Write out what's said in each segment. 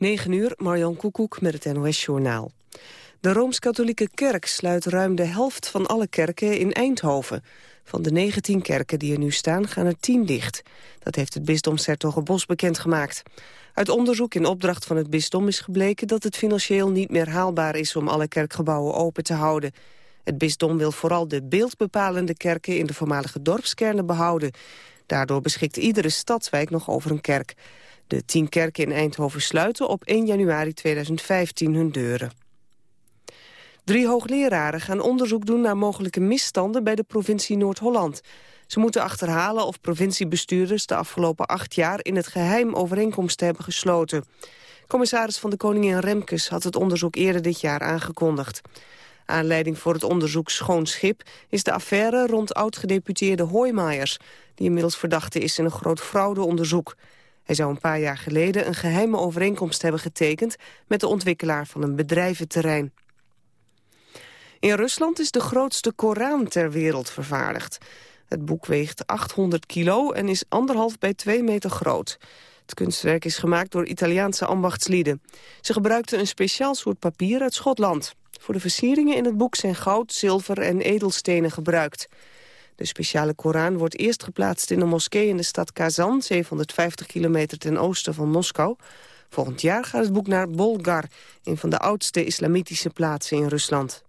9 uur, Marjan Koekoek met het NOS-journaal. De Rooms-Katholieke Kerk sluit ruim de helft van alle kerken in Eindhoven. Van de 19 kerken die er nu staan gaan er 10 dicht. Dat heeft het bisdom Sertogenbos bekendgemaakt. Uit onderzoek in opdracht van het bisdom is gebleken dat het financieel niet meer haalbaar is om alle kerkgebouwen open te houden. Het bisdom wil vooral de beeldbepalende kerken in de voormalige dorpskernen behouden. Daardoor beschikt iedere stadswijk nog over een kerk. De tien kerken in Eindhoven sluiten op 1 januari 2015 hun deuren. Drie hoogleraren gaan onderzoek doen naar mogelijke misstanden bij de provincie Noord-Holland. Ze moeten achterhalen of provinciebestuurders de afgelopen acht jaar in het geheim overeenkomsten hebben gesloten. Commissaris van de Koningin Remkes had het onderzoek eerder dit jaar aangekondigd. Aanleiding voor het onderzoek Schoon Schip is de affaire rond oud-gedeputeerde Hoijmaijers, die inmiddels verdachte is in een groot fraudeonderzoek. Hij zou een paar jaar geleden een geheime overeenkomst hebben getekend met de ontwikkelaar van een bedrijventerrein. In Rusland is de grootste Koran ter wereld vervaardigd. Het boek weegt 800 kilo en is anderhalf bij 2 meter groot. Het kunstwerk is gemaakt door Italiaanse ambachtslieden. Ze gebruikten een speciaal soort papier uit Schotland. Voor de versieringen in het boek zijn goud, zilver en edelstenen gebruikt. De speciale Koran wordt eerst geplaatst in een moskee in de stad Kazan... 750 kilometer ten oosten van Moskou. Volgend jaar gaat het boek naar Bolgar... een van de oudste islamitische plaatsen in Rusland.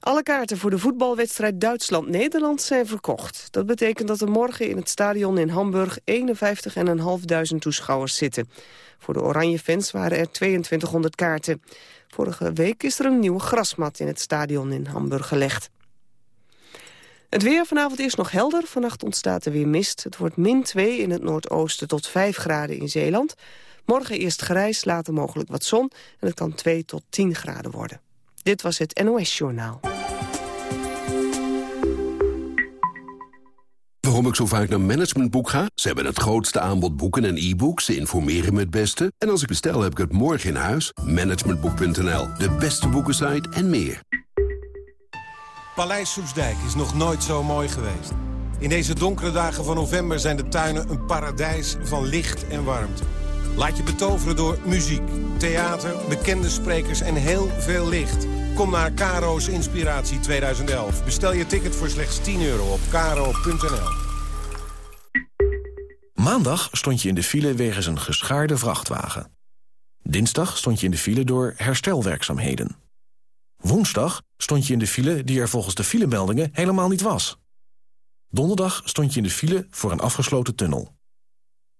Alle kaarten voor de voetbalwedstrijd Duitsland-Nederland zijn verkocht. Dat betekent dat er morgen in het stadion in Hamburg 51.500 toeschouwers zitten. Voor de oranje fans waren er 2200 kaarten. Vorige week is er een nieuwe grasmat in het stadion in Hamburg gelegd. Het weer vanavond is nog helder. Vannacht ontstaat er weer mist. Het wordt min 2 in het noordoosten tot 5 graden in Zeeland. Morgen eerst grijs, later mogelijk wat zon. En het kan 2 tot 10 graden worden. Dit was het NOS Journaal. Waarom ik zo vaak naar Managementboek ga? Ze hebben het grootste aanbod boeken en e-books. Ze informeren me het beste. En als ik bestel, heb ik het morgen in huis. Managementboek.nl, de beste boekensite en meer. Paleis Soesdijk is nog nooit zo mooi geweest. In deze donkere dagen van november zijn de tuinen een paradijs van licht en warmte. Laat je betoveren door muziek, theater, bekende sprekers en heel veel licht. Kom naar Karo's Inspiratie 2011. Bestel je ticket voor slechts 10 euro op karo.nl. Maandag stond je in de file wegens een geschaarde vrachtwagen. Dinsdag stond je in de file door herstelwerkzaamheden. Woensdag stond je in de file die er volgens de filemeldingen helemaal niet was. Donderdag stond je in de file voor een afgesloten tunnel.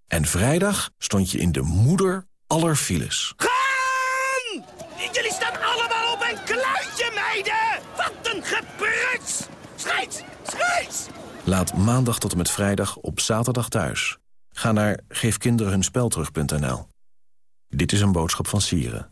En vrijdag stond je in de moeder aller files. Gaan! Jullie staan allemaal op een kluitje, meiden! Wat een gepruts! Schijt! Schijt! Laat maandag tot en met vrijdag op zaterdag thuis. Ga naar geefkinderenhunspelterug.nl. Dit is een boodschap van Sieren.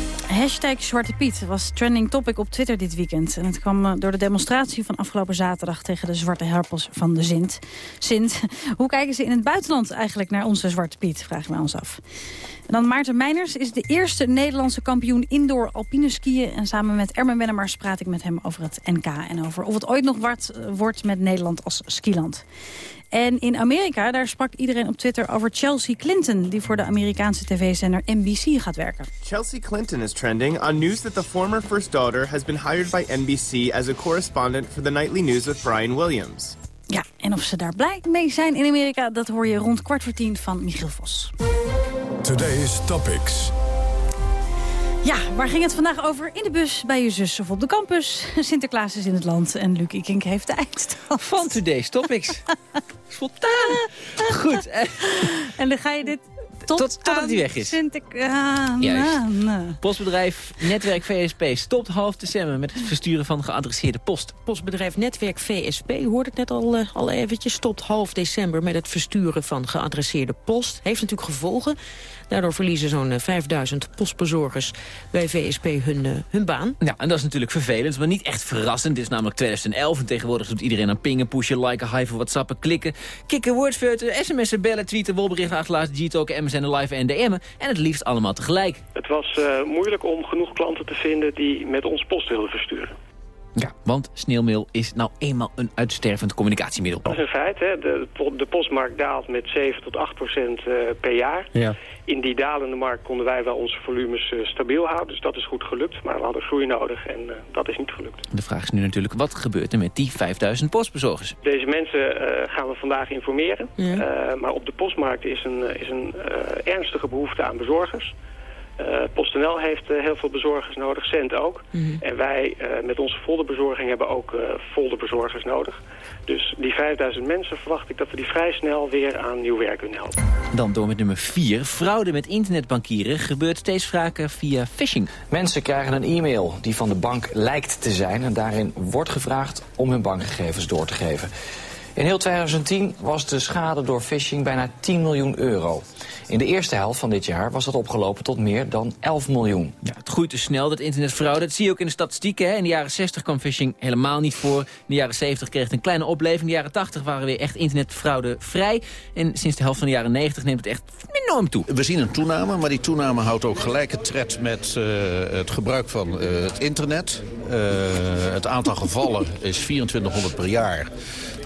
Hashtag Zwarte Piet was trending topic op Twitter dit weekend. En het kwam eh, door de demonstratie van afgelopen zaterdag... tegen de zwarte herpels van de Sint. Sint, hoe kijken ze in het buitenland eigenlijk naar onze Zwarte Piet? Vragen we ons af. En dan Maarten Meiners is de eerste Nederlandse kampioen indoor alpine skiën. En samen met Ermen Wennemars praat ik met hem over het NK... en over of het ooit nog wat eh, wordt met Nederland als skiland. En in Amerika, daar sprak iedereen op Twitter over Chelsea Clinton... die voor de Amerikaanse tv-zender NBC gaat werken. Chelsea Clinton is trending on news that the former first daughter... has been hired by NBC as a correspondent for the nightly news with Brian Williams. Ja, en of ze daar blij mee zijn in Amerika... dat hoor je rond kwart voor tien van Michiel Vos. Today's Topics. Ja, waar ging het vandaag over? In de bus, bij je zus of op de campus. Sinterklaas is in het land en Luc Ikink heeft de eindstand. Van Today's Topics. Spontaan. Goed. En dan ga je dit Tot, Tot- totdat hij weg is. Sinterklaas. Juist. Postbedrijf Netwerk VSP stopt half december met het versturen van geadresseerde post. Postbedrijf Netwerk VSP, u hoorde het net al, eh, al eventjes... stopt half december met het versturen van geadresseerde post. Heeft natuurlijk gevolgen. Daardoor verliezen zo'n eh, 5000 postbezorgers bij VSP hun, eh, hun baan. Ja, en dat is natuurlijk vervelend, maar niet echt verrassend. Het is namelijk 2011 en tegenwoordig doet iedereen aan pingen, pushen, liken, hypen, whatsappen, klikken, kikken, woordsfeuten, sms'en, bellen, tweeten, wolberichten achterlaten, g-talken, MSN, live en DM'en. En het liefst allemaal tegelijk. Het was eh, moeilijk om genoeg klanten te vinden die met ons post wilden versturen. Ja, want sneeuwmail is nou eenmaal een uitstervend communicatiemiddel. Dat is een feit. Hè? De, de postmarkt daalt met 7 tot 8 procent eh, per jaar. Ja. In die dalende markt konden wij wel onze volumes eh, stabiel houden. Dus dat is goed gelukt. Maar we hadden groei nodig en eh, dat is niet gelukt. De vraag is nu natuurlijk, wat gebeurt er met die 5000 postbezorgers? Deze mensen gaan we vandaag informeren. Ja. Maar op de postmarkt is een, is een ernstige behoefte aan bezorgers. Eh, PostNL heeft eh, heel veel bezorgers nodig, Cent ook. En wij eh, met onze folderbezorging hebben ook eh folderbezorgers nodig. Dus die 5000 mensen verwacht ik dat we die vrij snel weer aan nieuw werk kunnen helpen. Dan door met nummer 4. Fraude met internetbankieren gebeurt steeds vaker via phishing. Mensen krijgen een e-mail die van de bank lijkt te zijn... en daarin wordt gevraagd om hun bankgegevens door te geven. In heel 2010 was de schade door phishing bijna 10 miljoen euro. In de eerste helft van dit jaar was dat opgelopen tot meer dan 11 miljoen. Ja, het groeit dus snel, dat internetfraude. Dat zie je ook in de statistieken. Hè. In de jaren 60 kwam phishing helemaal niet voor. In de jaren 70 kreeg het een kleine opleving. In de jaren 80 waren weer echt internetfraude vrij. En sinds de helft van de jaren 90 neemt het echt enorm toe. We zien een toename, maar die toename houdt ook gelijke tred met eh, het gebruik van eh, het internet. Eh, het aantal gevallen is 2400 per jaar.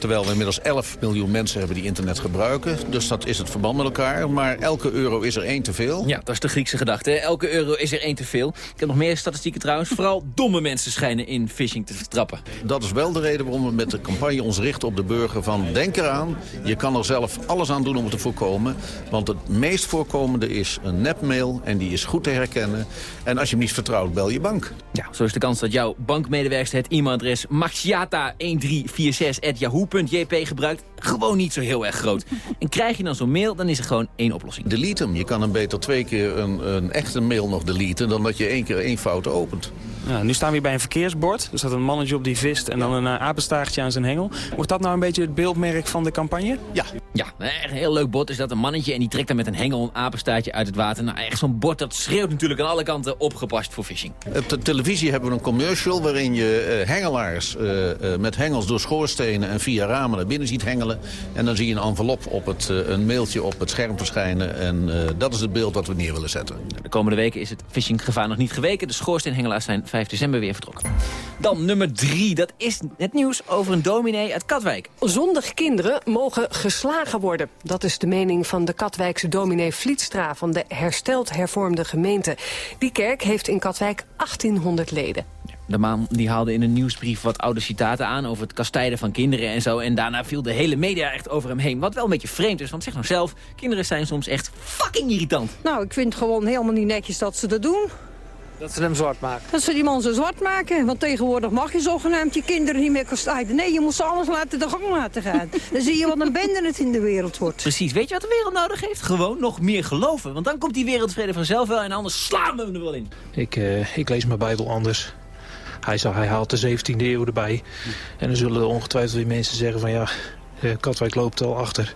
Terwijl we inmiddels 11 miljoen mensen hebben die internet gebruiken. Dus dat is het verband met elkaar. Maar elke euro is er één te veel. Ja, dat is de Griekse gedachte. hè. Elke euro is er één te veel. Ik heb nog meer statistieken trouwens. Vooral domme mensen schijnen in phishing te vertrappen. Dat is wel de reden waarom we met de campagne ons richten op de burger van... denk eraan, je kan er zelf alles aan doen om het te voorkomen. Want het meest voorkomende is een nepmail en die is goed te herkennen. En als je hem niet vertrouwt, bel je bank. Ja, zo is de kans dat jouw bankmedewerkster het e-mailadres maxiata1346.yahoo.jp gebruikt gewoon niet zo heel erg groot. En krijg je dan zo'n mail, dan is er gewoon één oplossing. Delete hem. Je kan hem beter twee keer een, een echte mail nog deleten... dan dat je één keer één fout opent. Ja, nu staan we hier bij een verkeersbord. Er staat een mannetje op die vist en dan een uh, apenstaartje aan zijn hengel. Wordt dat nou een beetje het beeldmerk van de campagne? Ja. Ja, echt een heel leuk bord is dat een mannetje en die trekt dan met een hengel een apenstaartje uit het water. Nou, echt zo'n bord dat schreeuwt natuurlijk aan alle kanten opgepast voor phishing. Op de televisie hebben we een commercial waarin je uh, hengelaars uh, uh, met hengels door schoorstenen en via ramen naar binnen ziet hengelen. En dan zie je een envelop op het, een mailtje op het scherm verschijnen. En dat is het beeld dat we neer willen zetten. De komende weken is het phishinggevaar nog niet geweken. De schoorsteenhengelaars zijn 5 december weer vertrokken. Dan nummer 3. Dat is het nieuws over een dominee uit Katwijk. Zondig kinderen mogen geslagen worden. Dat is de mening van de Katwijkse dominee Vlietstra van de hersteld hervormde gemeente. Die kerk heeft in Katwijk 1800 leden. De man die haalde in een nieuwsbrief wat oude citaten aan over het kastijden van kinderen en zo. En daarna viel de hele media echt over hem heen. Wat wel een beetje vreemd is, want zeg nou zelf, kinderen zijn soms echt fucking irritant. Nou, ik vind gewoon helemaal niet netjes dat ze dat doen. Dat ze hem zwart maken? Dat ze die man zo zwart maken. Want tegenwoordig mag je zogenaamd je kinderen niet meer kastijden. Nee, je moet ze alles laten de gang laten gaan. Dan zie je wat een bende het in de wereld wordt. Precies. Weet je wat de wereld nodig heeft? Gewoon nog meer geloven. Want dan komt die wereldvrede vanzelf wel en anders slaan we hem er wel in. Ik, uh, ik lees mijn Bijbel anders. Hij, zal, hij haalt de 17e eeuw erbij. En dan zullen ongetwijfeld weer mensen zeggen van ja, Katwijk loopt al achter.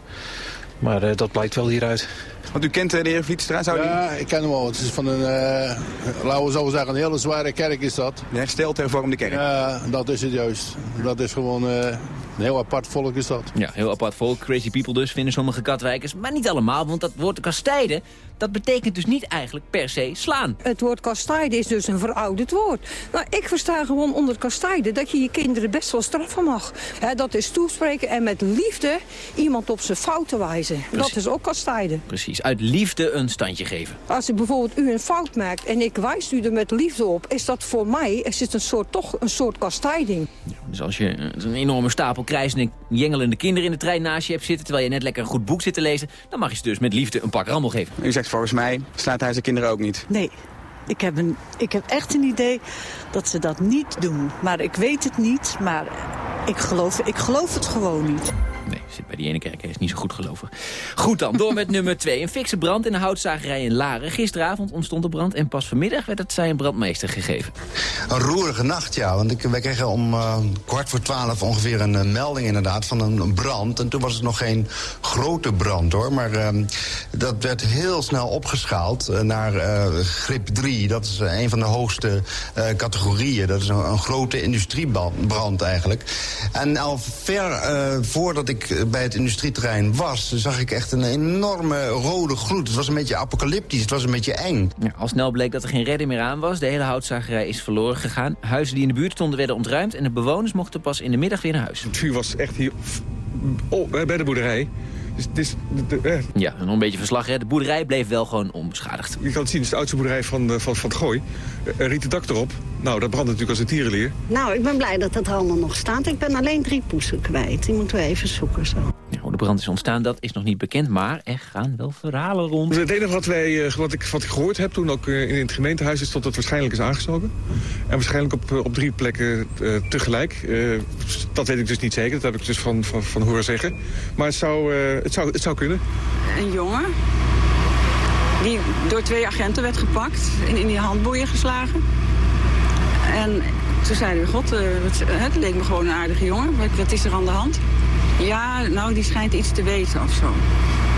Maar uh, dat blijkt wel hieruit. Want u kent uh, de heer Vlietstra, zou Ja, ik ken hem wel. Het is van een, uh, laten we zo zeggen, een hele zware kerk is dat. De hersteld hervormde kerk? Ja, dat is het juist. Dat is gewoon uh, een heel apart volk is dat. Ja, heel apart volk. Crazy people dus, vinden sommige katwijkers. Maar niet allemaal, want dat woord kastijden, dat betekent dus niet eigenlijk per se slaan. Het woord kastijden is dus een verouderd woord. Nou, ik versta gewoon onder kastijden dat je je kinderen best wel straffen mag. He, dat is toespreken en met liefde iemand op zijn fouten wijzen. Precies. Dat is ook kastijden. Precies, uit liefde een standje geven. Als ik bijvoorbeeld u een fout maakt en ik wijs u er met liefde op... is dat voor mij is het een soort, toch een soort kastijding. Ja, dus als je een enorme stapel krijzende, jengelende kinderen in de trein naast je hebt zitten... terwijl je net lekker een goed boek zit te lezen... dan mag je ze dus met liefde een pak rammel geven. U zegt volgens mij slaat hij zijn kinderen ook niet. Nee, ik heb, een, ik heb echt een idee dat ze dat niet doen. Maar ik weet het niet, maar ik geloof, ik geloof het gewoon niet. Nee, Zit bij die ene kerk, hij is niet zo goed gelovig. Goed dan, door met nummer 2. Een fikse brand in een houtzagerij in Laren. Gisteravond ontstond de brand en pas vanmiddag werd het zijn brandmeester gegeven. Een roerige nacht, ja. Want ik, wij kregen om uh, kwart voor twaalf ongeveer een, melding inderdaad van een brand. En toen was het nog geen grote brand, hoor. Maar uh, dat werd heel snel opgeschaald uh, naar grip 3. Dat is een van de hoogste categorieën. Dat is een, een grote industriebrand eigenlijk. En al ver voordat ik bij het industrieterrein was... zag ik echt een enorme rode gloed. Het was een beetje apocalyptisch, het was een beetje eng. Ja, al snel bleek dat er geen redding meer aan was. De hele houtzagerij is verloren gegaan. Huizen die in de buurt stonden werden ontruimd... en de bewoners mochten pas in de middag weer naar huis. Het vuur was echt hier oh, bij de boerderij. Dus het is, de, de, eh. Ja, nog een beetje verslag. Hè. De boerderij bleef wel gewoon onbeschadigd. Je kan het zien, het is de oudste boerderij van, van, van het Gooi. Er riet het dak erop. Nou, dat brandt natuurlijk als een tierenleer. Nou, ik ben blij dat het allemaal nog staat. Ik ben alleen drie poesen kwijt. Die moeten we even zoeken zo. Ja, hoe de brand is ontstaan, dat is nog niet bekend. Maar er gaan wel verhalen rond. Het enige wat, wij, eh, wat, ik, wat ik gehoord heb toen ook eh, in het gemeentehuis... is dat het waarschijnlijk is aangestoken. En waarschijnlijk op, op drie plekken uh, tegelijk. Uh, dat weet ik dus niet zeker. Dat heb ik dus van, van, van horen zeggen. Maar het zou, uh, het, zou, het zou kunnen. Een jongen die door twee agenten werd gepakt en in die handboeien geslagen. En toen zeiden god, het, het, leek me gewoon een aardige jongen. Wat, wat, is er aan de hand? Ja, nou, die schijnt iets te weten of zo.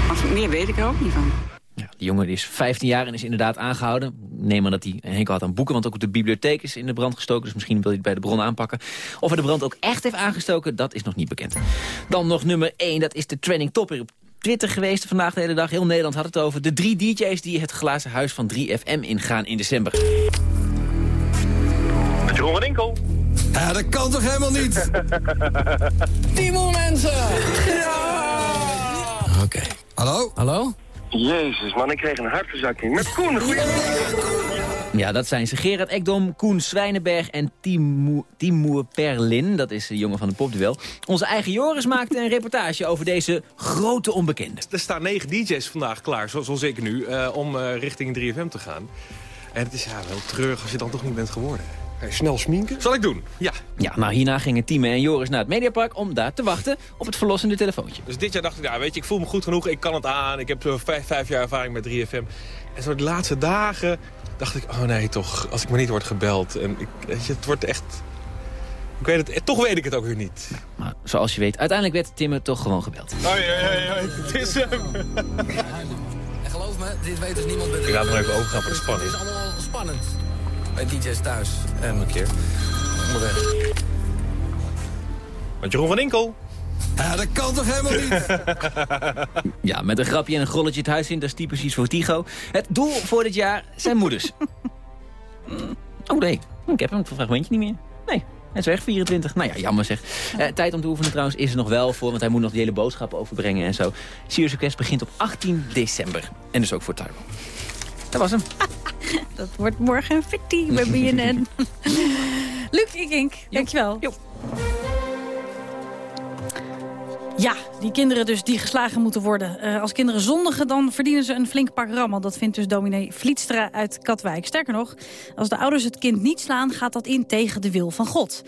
Maar meer weet ik er ook niet van. Ja, die jongen is 15 jaar en is inderdaad aangehouden. Neem maar dat hij Henk had aan boeken, want ook de bibliotheek is in de brand gestoken. Dus misschien wil hij het bij de bron aanpakken. Of hij de brand ook echt heeft aangestoken, dat is nog niet bekend. Dan nog nummer 1, dat is de trending op Twitter geweest vandaag de hele dag. Heel Nederland had het over de drie DJ's die het glazen huis van 3FM ingaan in december. Met Jeroen van Inkel. Ja, dat kan toch helemaal niet? Timo mensen! Ja! Oké. Okay. Hallo? Hallo? Jezus, man, ik kreeg een hartverzakking. Met Koen, goeie ja, dat zijn ze. Gerard Ekdom, Koen Zwijnenberg en Timo, Timo Perlin. Dat is de jongen van de popduel. Onze eigen Joris maakte een reportage over deze grote onbekende. Er staan negen DJ's vandaag klaar, zoals ik nu, uh, om uh, richting 3FM te gaan. En het is ja, wel treurig als je dan toch niet bent geworden. Snel sminken? Zal ik doen, ja. Ja, nou hierna gingen Timo en Joris naar het Mediapark om daar te wachten op het verlossende telefoontje. Dus dit jaar dacht ik, ja, weet je, ik voel me goed genoeg, ik kan het aan. Ik heb vijf, vijf jaar ervaring met 3FM. En zo de laatste dagen dacht ik, oh nee, toch, als ik maar niet word gebeld. En ik, weet je, het wordt echt... Ik weet het, toch weet ik het ook weer niet. maar zoals je weet, uiteindelijk werd Timmer toch gewoon gebeld. Hoi, hoi, hoi, het is hem. En geloof me, dit weet dus niemand beter. Ik ga nog even overgaan voor de spanning. Het is allemaal spannend. Bij DJ's thuis. En een keer. Onderweg. Met Jeroen van Inkel. Ja, dat kan toch helemaal niet? ja, met een grapje en een grolletje het huis in, dat is typisch iets voor Tigo. Het doel voor dit jaar zijn moeders. oh nee, ik heb hem, het fragmentje niet meer. Nee, hij is weg, 24. Nou ja, jammer zeg. Uh, tijd om te oefenen trouwens is er nog wel voor, want hij moet nog de hele boodschappen overbrengen en zo. Serious Request begint op 18 december. En dus ook voor Tyrone. Dat was hem. dat wordt morgen een fitty bij BNN. Luc Ikink, dankjewel. Jo. Ja, die kinderen dus die geslagen moeten worden. Uh, als kinderen zondigen, dan verdienen ze een flink pak rammel. Dat vindt dus dominee Vlietstra uit Katwijk. Sterker nog, als de ouders het kind niet slaan... gaat dat in tegen de wil van God.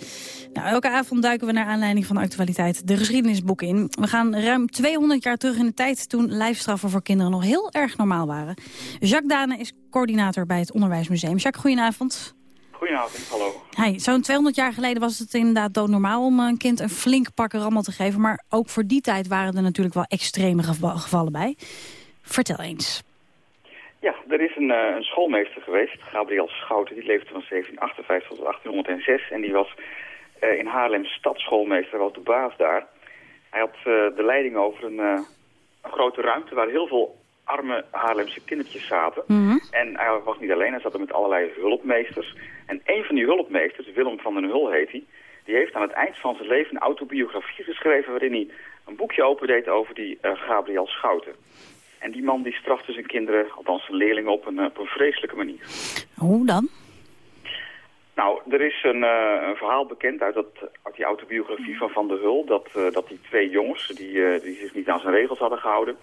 Nou, elke avond duiken we naar aanleiding van de actualiteit... de geschiedenisboeken in. We gaan ruim 200 jaar terug in de tijd... toen lijfstraffen voor kinderen nog heel erg normaal waren. Jacques Dane is coördinator bij het Onderwijsmuseum. Jacques, goedenavond. Goedenavond, hallo. Hey, Zo'n 200 jaar geleden was het inderdaad doodnormaal om een kind een flink pak rammel te geven. Maar ook voor die tijd waren er natuurlijk wel extreme gevallen bij. Vertel eens. Ja, er is een, uh, een schoolmeester geweest, Gabriel Schouten. Die leefde van 1758 tot 1806 en die was uh, in Haarlem stadsschoolmeester, was de baas daar. Hij had uh, de leiding over een, een grote ruimte waar heel veel arme Haarlemse kindertjes zaten. Mhm. En hij was niet alleen, hij zat er met allerlei hulpmeesters. En een van die hulpmeesters, Willem van den Hul heet hij... die heeft aan het eind van zijn leven een autobiografie geschreven... waarin hij een boekje opendeed over die uh, Gabriel Schouten. En die man die strafte zijn kinderen, althans zijn leerlingen, op een, op een vreselijke manier. Hoe dan? Nou, er is een, uh, een, verhaal bekend uit, dat, uit die autobiografie van Van der Hul... dat, uh, dat die twee jongens, die, die zich niet aan zijn regels hadden gehouden...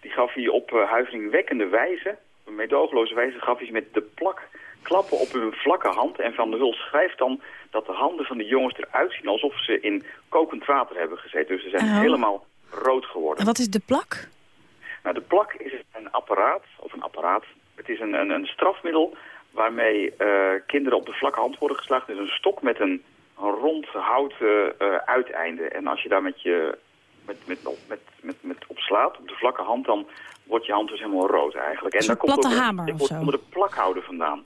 die gaf hij op huiveringwekkende wijze, een medogeloze wijze... gaf hij ze met de plak klappen op hun vlakke hand. En Van der Hul schrijft dan dat de handen van de jongens eruit zien alsof ze in kokend water hebben gezeten. Dus ze zijn Oh. helemaal rood geworden. En wat is de plak? Nou, de plak is een apparaat, of een apparaat. Het is een, een, een strafmiddel waarmee eh, kinderen op de vlakke hand worden geslagen. Het is een stok met een, een rond houten eh, uiteinde. En als je daar met je met, met, met, met, met op slaat, op de vlakke hand, dan wordt je hand dus helemaal rood eigenlijk. En Een daar komt platte ook- hamer of zo? onder de plakhouder vandaan.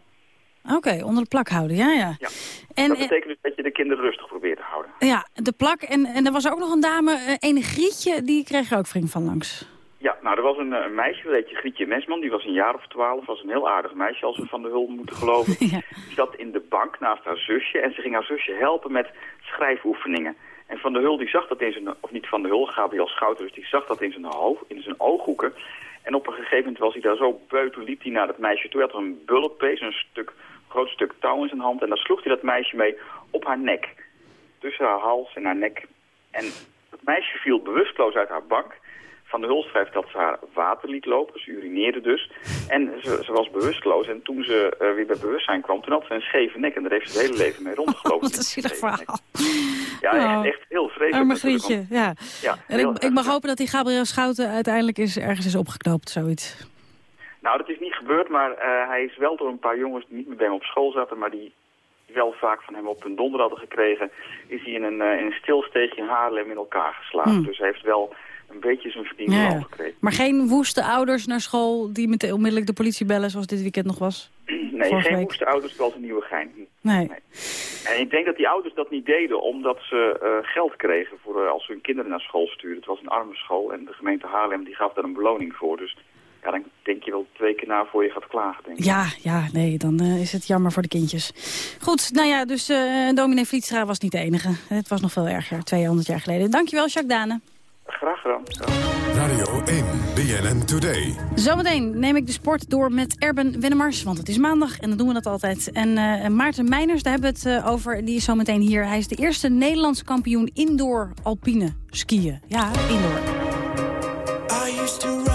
Oké, onder de plak houden, ja, ja. Ja. En, dat eh, betekent dus dat je de kinderen rustig probeert te houden. Ja, de plak. En, en er was ook nog een dame, eh, ene Grietje, die kreeg er ook vriend van langs. Ja, nou, er was een, eh, een meisje, heet je Grietje Mesman, die was een jaar of twaalf, was een heel aardig meisje als we van de hulp moeten geloven. Die zat in de bank naast haar zusje en ze ging haar zusje helpen met schrijfoefeningen. En Van de Hul die zag dat in zijn, of niet Van de Hul, Gabriel dus die zag dat in zijn, hoofd, in zijn ooghoeken. En op een gegeven moment was hij daar zo beu, toen liep hij naar dat meisje toe. Hij had een bullet paste, een stuk, groot stuk touw in zijn hand. En daar sloeg hij dat meisje mee op haar nek. Tussen haar hals en haar nek. En het meisje viel bewusteloos uit haar bank. Van de Hul schrijft dat ze haar water liet lopen, ze urineerde dus. En ze, ze was bewusteloos. En toen ze eh, weer bij bewustzijn kwam, toen had ze een scheve nek. En daar heeft ze het hele leven mee rondgelopen. Wat een zielig verhaal. Ja, echt, echt heel vreselijk. Arme Grietje, ja. ja En ik, ik mag hopen dat die Gabriel Schouten uiteindelijk is, ergens is opgeknoopt, zoiets. Nou, dat is niet gebeurd, maar eh, hij is wel door een paar jongens die niet meer bij hem op school zaten, maar die wel vaak van hem op hun donder hadden gekregen, is hij in een, eh, in een stilsteegje in Haarlem in elkaar geslagen. Hmm. Dus hij heeft wel een beetje zijn verdiende Ja, gekregen. Maar geen woeste ouders naar school die meteen onmiddellijk de politie bellen, zoals dit weekend nog was? Nee, Vorige geen week. woeste ouders, wel een nieuwe gein. Nee. En ik denk dat die ouders dat niet deden omdat ze eh, geld kregen voor, eh, als ze hun kinderen naar school stuurden. Het was een arme school en de gemeente Haarlem die gaf daar een beloning voor. Dus ja, dan denk je wel twee keer na voor je gaat klagen, denk ik. Ja, ja, nee, dan eh, is het jammer voor de kindjes. Goed, nou ja, dus eh dominee Vlietstra was niet de enige. Het was nog veel erger, 200 jaar geleden. Dankjewel, Jacques Dane. Graag gedaan. Radio 1, BNN Today. Zometeen neem ik de sport door met Erben Wennemars, want het is maandag en dan doen we dat altijd. En eh, Maarten Meiners, daar hebben we het eh, over, die is zometeen hier. Hij is de eerste Nederlandse kampioen indoor alpine skiën. Ja, indoor. I used to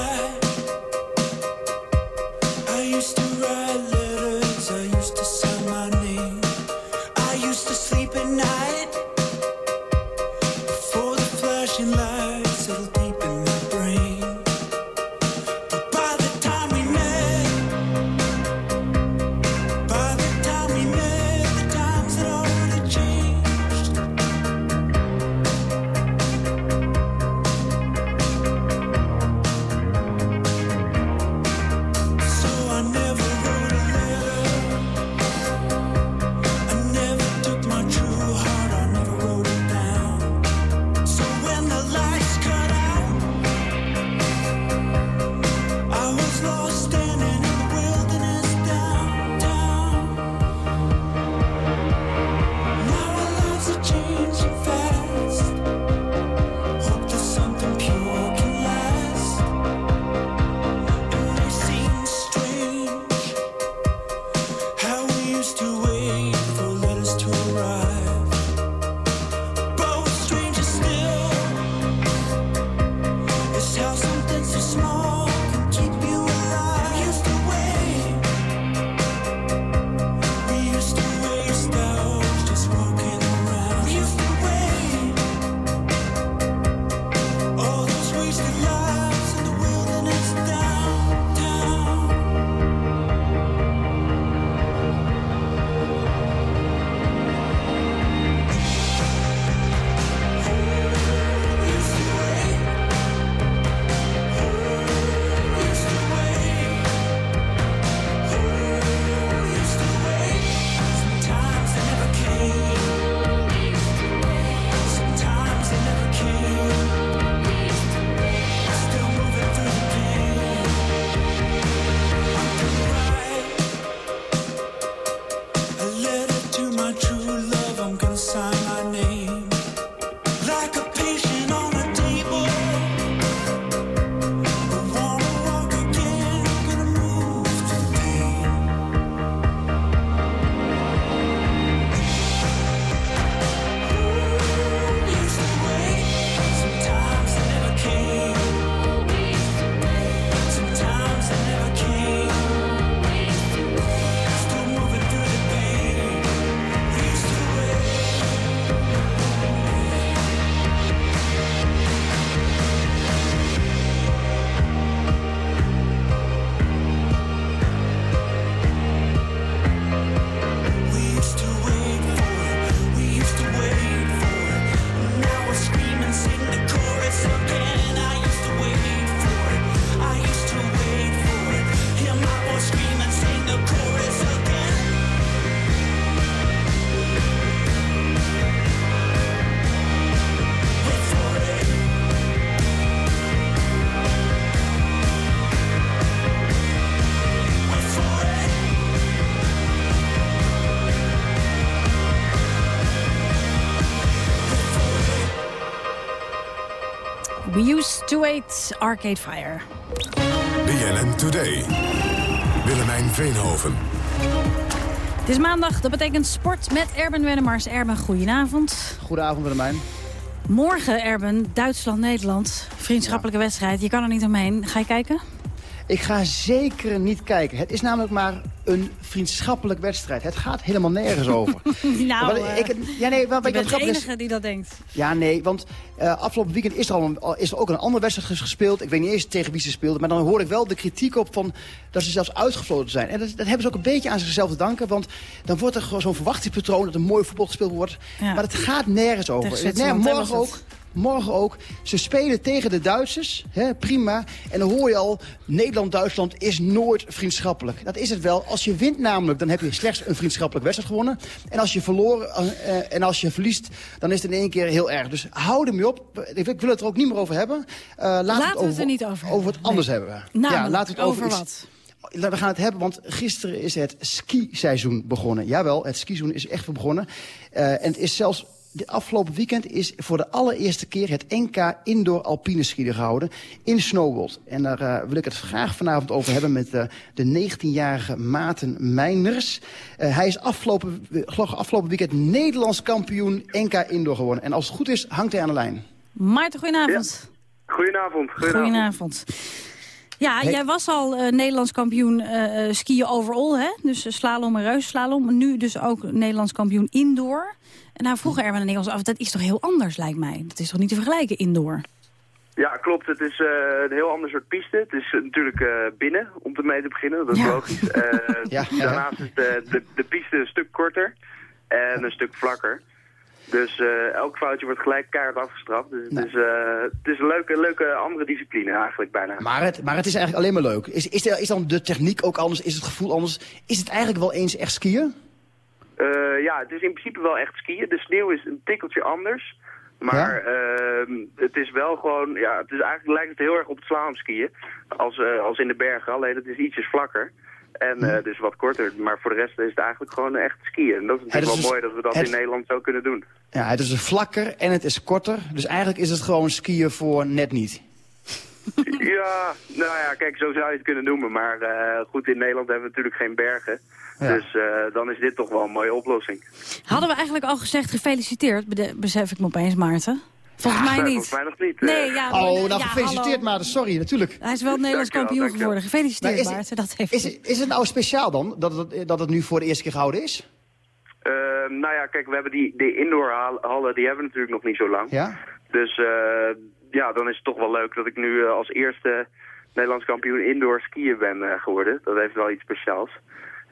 28 Arcade Fire. BNN Today. Willemijn Veenhoven. Het is maandag, dat betekent sport met Erben Wennemars. Erben, goedenavond. Goedenavond, Willemijn. Morgen, Erben, Duitsland-Nederland. Vriendschappelijke wedstrijd, je kan er niet omheen. Ga je kijken? Ik ga zeker niet kijken. Het is namelijk maar een vriendschappelijk wedstrijd. Het gaat helemaal nergens over. nou, Wat eh, ik, ja, nee, wat je ik bent de is- enige die dat denkt. Ja, nee, want eh, afgelopen weekend is er, al een, is er ook een andere wedstrijd ges- gespeeld. Ik weet niet eens tegen wie ze speelden. Maar dan hoor ik wel de kritiek op van dat ze zelfs uitgesloten zijn. En dat, dat hebben ze ook een beetje aan zichzelf te danken. Want dan wordt er gewoon zo'n verwachtingspatroon dat er mooi voetbal gespeeld wordt. Ja. Maar het gaat nergens over. Zwitserland, hè, morgen ook. Morgen ook. Ze spelen tegen de Duitsers. Hè, prima. En dan hoor je al, Nederland-Duitsland is nooit vriendschappelijk. Dat is het wel. Als je wint namelijk, dan heb je slechts een vriendschappelijke wedstrijd gewonnen. En als je verloren eh, eh, en als je verliest, dan is het in één keer heel erg. Dus hou er mee op. Ik wil het er ook niet meer over hebben. Eh, laten het we het over, er niet over over wat anders hebben. Namelijk, laten we het over, over wat? we gaan het hebben, want gisteren is het skiseizoen begonnen. Jawel, het skiseizoen is echt begonnen. En het is zelfs... Dit afgelopen weekend is voor de allereerste keer het NK Indoor Alpine Skiën gehouden in Snowworld. En daar eh, wil ik het graag vanavond over hebben met eh, de 19-jarige Maarten Meiners. Eh, hij is afgelopen, afgelopen weekend Nederlands kampioen NK Indoor geworden. En als het goed is, hangt hij aan de lijn. Maarten, goedenavond. Goedenavond. Goedenavond. Ja, Hey. jij was al eh, Nederlands kampioen skiën overall, hè? Dus slalom en reusslalom. Nu dus ook Nederlands kampioen indoor. En nou vroeger Erwin en ik ons af, dat is toch heel anders lijkt mij? Dat is toch niet te vergelijken indoor? Ja, klopt. Het is eh, een heel ander soort piste. Het is eh, natuurlijk eh, binnen, om te mee te beginnen. Dat is Ja. logisch. Eh, Ja, ja. Daarnaast is de, de, de piste een stuk korter en een stuk vlakker. Dus eh, elk foutje wordt gelijk keihard afgestraft. Dus het, is, eh, het is een leuke, leuke andere discipline eigenlijk bijna. Maar het, maar het is eigenlijk alleen maar leuk. Is, is, de- is dan de techniek ook anders? Is het gevoel anders? Is het eigenlijk wel eens echt skiën? Eh, ja, het is in principe wel echt skiën. De sneeuw is een tikkeltje anders. Maar ehm, het is wel gewoon, ja, het is eigenlijk lijkt het heel erg op het slalomskiën. Als, eh, als in de bergen, alleen het is ietsjes vlakker. En eh, dus wat korter. Maar voor de rest is het eigenlijk gewoon echt skiën. En dat is natuurlijk is wel dus- mooi dat we dat het- in Nederland zo kunnen doen. Ja, het is vlakker en het is korter. Dus eigenlijk is het gewoon skiën voor net niet. ja, nou ja, kijk, zo zou je het kunnen noemen. Maar goed, in Nederland hebben we natuurlijk geen bergen. Ja. Dus eh, dan is dit toch wel een mooie oplossing. Hadden we eigenlijk al gezegd gefeliciteerd, besef ik me opeens, Maarten? Volgens mij Nee, niet. Volgens mij nog niet. Nee, eh. ja, Oh, nou ja, gefeliciteerd hallo. Maarten, sorry, natuurlijk. Hij is wel Nederlands kampioen dankjewel. geworden. Gefeliciteerd, is- Maarten. Dat heeft Is, is het nou speciaal dan, dat het, dat het nu voor de eerste keer gehouden is? Eh, nou ja, kijk, we hebben die, die indoorhallen, die hebben we natuurlijk nog niet zo lang. Ja? Dus eh, ja, dan is het toch wel leuk dat ik nu als eerste Nederlands kampioen indoor skiën ben eh, geworden. Dat heeft wel iets speciaals.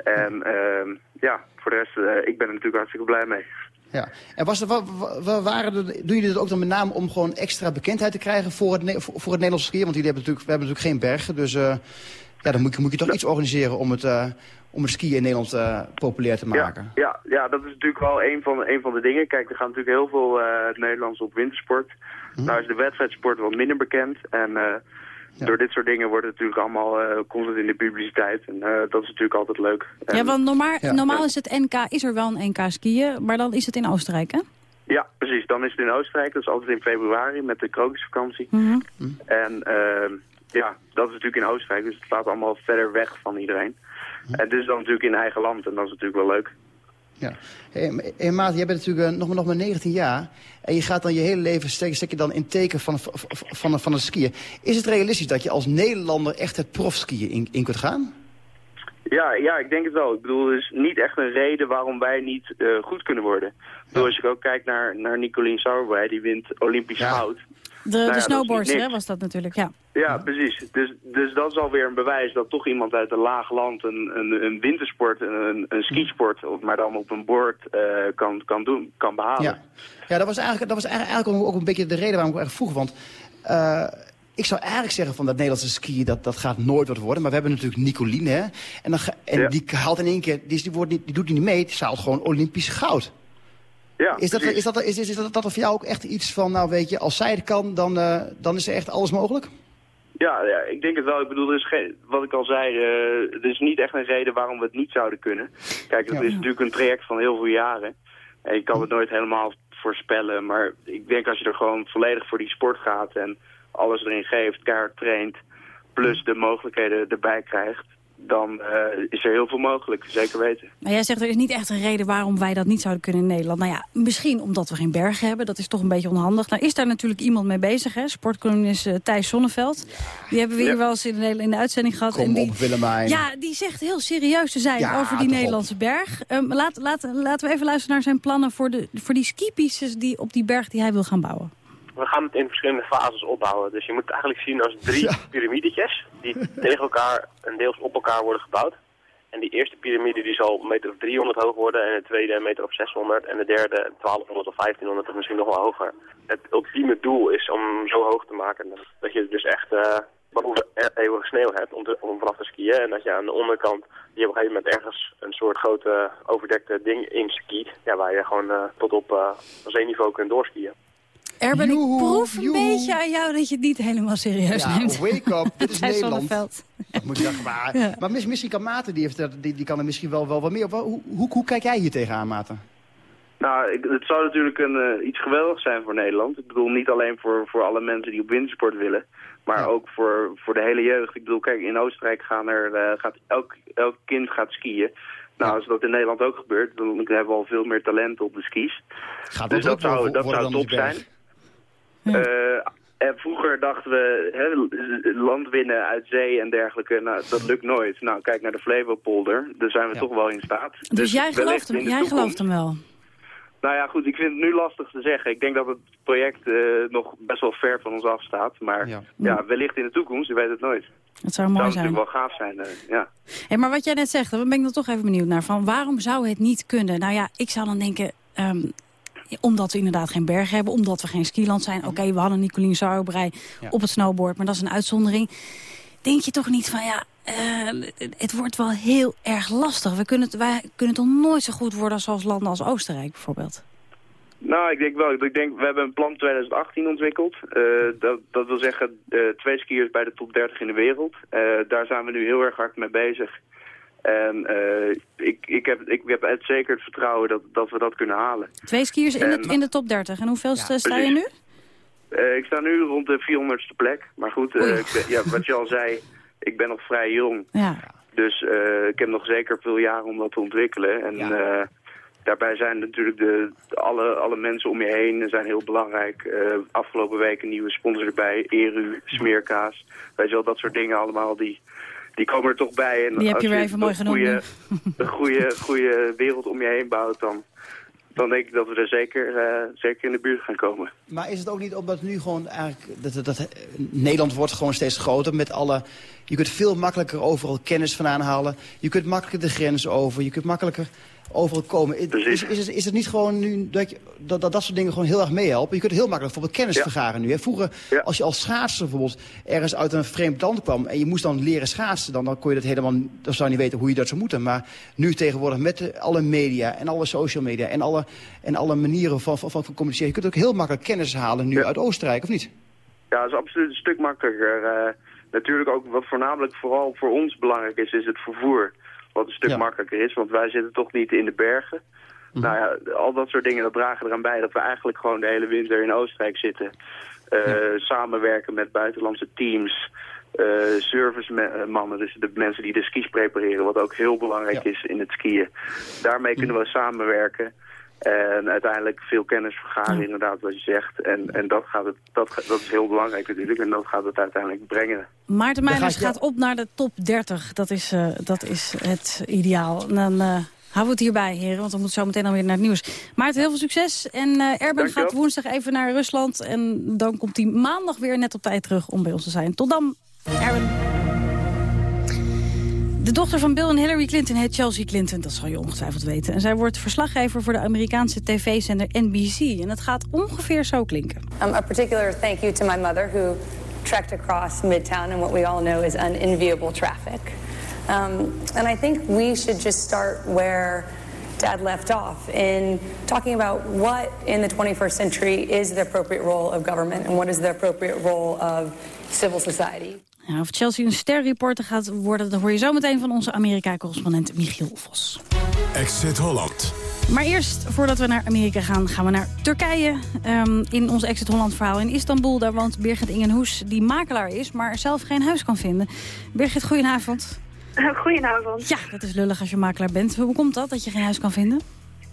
En ehm, ja, voor de rest, eh, ik ben er natuurlijk hartstikke blij mee. Ja. En was er, wa, wa- wa- waren er, doen jullie dit ook dan met name om gewoon extra bekendheid te krijgen voor het, voor, voor het Nederlandse skiën? Want jullie hebben natuurlijk, we hebben natuurlijk geen bergen, dus eh, ja, dan moet je, moet je toch iets organiseren om het, eh, om het skiën in Nederland populair te maken. Ja, ja, dat is natuurlijk wel een van, een van de dingen. Kijk, er gaat natuurlijk heel veel Nederlands op wintersport. Nou is de wedstrijdsport wat minder bekend. En door dit soort dingen wordt het natuurlijk allemaal eh, constant in de publiciteit. En eh, dat is natuurlijk altijd leuk. En- Ja, want normaal, Ja. normaal is het NK, is er wel een NK skiën, maar dan is het in Oostenrijk, hè? Ja, precies. Dan is het in Oostenrijk. Dat is altijd in februari met de krokusvakantie. Mhm. En ehm, ja, dat is natuurlijk in Oostenrijk. Dus het staat allemaal verder weg van iedereen. En dit is dan natuurlijk in eigen land. En dat is natuurlijk wel leuk. Ja. Hey, Maarten, jij bent natuurlijk eh, nog, maar, nog maar 19 jaar. En je gaat dan je hele leven, stek, stek je dan in teken van, van, van, het skiën. Is het realistisch dat je als Nederlander echt het profskiën in, in kunt gaan? Ja, ja, ik denk het wel. Ik bedoel, er is niet echt een reden waarom wij niet eh, goed kunnen worden. Ik bedoel, als je ook kijkt naar, naar Nicolien Sauerbrei, die wint Olympisch goud. De, Nou de snowboardster was dat natuurlijk, ja. Ja, precies. Dus, dus dat is alweer een bewijs dat toch iemand uit een laag land een, een, een wintersport, een, een skisport, of maar dan op een bord eh, kan, kan doen, kan behalen. Ja, ja dat was eigenlijk, dat was eigenlijk ook, ook een beetje de reden waarom ik erg vroeg. Want eh, ik zou eigenlijk zeggen van dat Nederlandse skiën, dat, dat gaat nooit wat worden. Maar we hebben natuurlijk Nicoline, hè. En, dan, ga- en die haalt in één keer, die, die, wordt niet, die doet niet mee, die haalt gewoon Olympisch goud. Ja, Is dat, precies. is, dat, is, is, is dat, dat voor jou ook echt iets van, nou weet je, als zij het kan, dan, eh, dan is er echt alles mogelijk? Ja, ja, ik denk het wel. Ik bedoel, er is geen, wat ik al zei, eh, er is niet echt een reden waarom we het niet zouden kunnen. Kijk, Ja. is natuurlijk een traject van heel veel jaren. En je kan het nooit helemaal voorspellen. Maar ik denk als je er gewoon volledig voor die sport gaat en alles erin geeft, keihard traint, plus de mogelijkheden erbij krijgt, dan eh, is er heel veel mogelijk, zeker weten. Maar jij zegt er is niet echt een reden waarom wij dat niet zouden kunnen in Nederland. Nou ja, misschien omdat we geen bergen hebben. Dat is toch een beetje onhandig. Nou is daar natuurlijk iemand mee bezig, hè? Sportcolumnist eh, Thijs Zonneveld. Die hebben we hier Ja. wel eens in de, in de uitzending gehad. Kom en die, op, Willemijn. Ja, die zegt heel serieus te zijn Ja, over die op. Nederlandse berg. Ehm, laat, laat, laten we even luisteren naar zijn plannen voor, de, voor die skipistes die op die berg die hij wil gaan bouwen. We gaan het in verschillende fases opbouwen. Dus je moet het eigenlijk zien als drie piramidetjes die tegen elkaar en deels op elkaar worden gebouwd. En die eerste piramide die zal een meter of 300 hoog worden en de tweede een meter of 600 en de derde 1200 of 1500 of misschien nog wel hoger. Het ultieme doel is om hem zo hoog te maken dat je dus echt boven e- eeuwige sneeuw hebt om, te, om vanaf te skiën. En dat je aan de onderkant je op een gegeven moment ergens een soort grote overdekte ding in skiet. Ja, waar je gewoon eh, tot op uh, zeeniveau kunt doorskiën. Erben, ik proef een beetje aan jou dat je het niet helemaal serieus Ja, neemt. wake up, dit is Thijs Nederland. Dat moet je zeggen, maar, Ja. maar mis- misschien kan Maarten, die, heeft, die, die kan er misschien wel, wel wat meer op. Hoe, hoe, hoe kijk jij hier tegenaan, Maarten? Nou, ik, het zou natuurlijk een, eh, iets geweldigs zijn voor Nederland. Ik bedoel, niet alleen voor, voor alle mensen die op wintersport willen, maar ook voor, voor de hele jeugd. Ik bedoel, kijk, in Oostenrijk gaan er, eh, gaat elk, elk kind gaat skiën. Nou, als dat in Nederland ook gebeurt, dan hebben we al veel meer talent op de skis. Gaat dus dat zou, dat zou op top zijn. Eh, en vroeger dachten we, hè, land winnen uit zee en dergelijke, nou, dat lukt nooit. Nou, kijk naar de Flevopolder, daar zijn we toch wel in staat. Dus, jij, gelooft hem, jij gelooft hem wel? nou ja, goed, ik vind het nu lastig te zeggen. Ik denk dat het project eh, nog best wel ver van ons afstaat. Maar ja. wellicht in de toekomst, je weet het nooit. Het zou mooi zou zijn. natuurlijk wel gaaf zijn, eh, ja. Hey, maar wat jij net zegt, daar ben ik dan toch even benieuwd naar. Van waarom zou het niet kunnen? Nou ja, ik zou dan denken... ehm, omdat we inderdaad geen bergen hebben, omdat we geen skiland zijn. Oké, we hadden Nicolien Sauerbrei op het snowboard, maar dat is een uitzondering. Denk je toch niet van, ja, eh, het wordt wel heel erg lastig. We kunnen het, wij kunnen toch nooit zo goed worden zoals landen als Oostenrijk bijvoorbeeld? Nou, ik denk wel. Ik denk, we hebben een plan 2018 ontwikkeld. Eh, dat, dat wil zeggen eh, twee skiers bij de top 30 in de wereld. Eh, daar zijn we nu heel erg hard mee bezig. En eh, ik, ik, heb, ik heb het zeker het vertrouwen dat, dat we dat kunnen halen. Twee skiers in, En- de, in de top 30. En hoeveel sta je nu? Eh, ik sta nu rond de 400ste plek. Maar goed, eh, ik ja, wat je al zei, ik ben nog vrij jong. Ja. Dus eh, ik heb nog zeker veel jaren om dat te ontwikkelen. En eh, daarbij zijn natuurlijk de, alle, alle mensen om je heen zijn heel belangrijk. Eh, afgelopen week een nieuwe sponsor erbij, Eru, Smeerkaas. Weet je wel, dat soort dingen allemaal, die, die komen er toch bij. En Die heb je weer even mooi een goede, een goede, goede wereld om je heen bouwt, dan, dan denk ik dat we er zeker, eh, zeker in de buurt gaan komen. Maar is het ook niet omdat nu gewoon eigenlijk... Dat, dat, dat, Nederland wordt gewoon steeds groter met alle... Je kunt veel makkelijker overal kennis vandaan halen. Je kunt makkelijker de grens over. Je kunt makkelijker overal komen. Is, is, is, het, is het niet gewoon nu dat, je, dat, dat dat soort dingen gewoon heel erg meehelpen? Je kunt heel makkelijk bijvoorbeeld kennis vergaren nu. Hè? Vroeger, als je als schaatser bijvoorbeeld ergens uit een vreemd land kwam... en je moest dan leren schaatsen, dan, dan kon je dat helemaal... dan zou je niet weten hoe je dat zou moeten. Maar nu tegenwoordig met de- alle media en alle social media... en alle, en alle manieren van, van, van communiceren... je kunt ook heel makkelijk kennis halen nu uit Oostenrijk, of niet? Ja, dat is absoluut een stuk makkelijker. Eh, natuurlijk ook wat voornamelijk vooral voor ons belangrijk is, is het vervoer. Wat een stuk makkelijker is, want wij zitten toch niet in de bergen. Nou ja, al dat soort dingen dat dragen eraan bij dat we eigenlijk gewoon de hele winter in Oostenrijk zitten. Eh, Samenwerken met buitenlandse teams. eh servicemannen, dus de mensen die de skis prepareren, wat ook heel belangrijk is in het skiën. Daarmee kunnen we samenwerken. En uiteindelijk veel kennis vergaren, inderdaad, wat je zegt. En, en dat, gaat het, dat, dat is heel belangrijk natuurlijk. En dat gaat het uiteindelijk brengen. Maarten Meijers gaat op naar de top 30. Dat is, eh, dat is het ideaal. En dan eh, houden we het hierbij, heren, want we moeten zo meteen alweer naar het nieuws. Maarten, heel veel succes. En eh Erben gaat woensdag even naar Rusland. En dan komt hij maandag weer net op tijd terug om bij ons te zijn. Tot dan, Erben. De dochter van Bill en Hillary Clinton heet Chelsea Clinton. Dat zal je ongetwijfeld weten. En zij wordt verslaggever voor de Amerikaanse tv-zender NBC. En het gaat ongeveer zo klinken. Um, a particular thank you to my mother who trekked across Midtown in what we all know is unenviable traffic. Um, and I think we should just start where Dad left off in talking about what in the 21st century is the appropriate role of government and what is the appropriate role of civil society. Ja, of Chelsea een sterreporter gaat worden, dat hoor je zo meteen van onze Amerika-correspondent Michiel Vos. Exit Holland. Maar eerst, voordat we naar Amerika gaan, gaan we naar Turkije. Ehm, in ons Exit Holland verhaal in Istanbul, daar woont Birgit Ingenhoes... die makelaar is, maar zelf geen huis kan vinden. Birgit, goedenavond. Goedenavond. Ja, dat is lullig als je makelaar bent. Hoe komt dat, dat je geen huis kan vinden?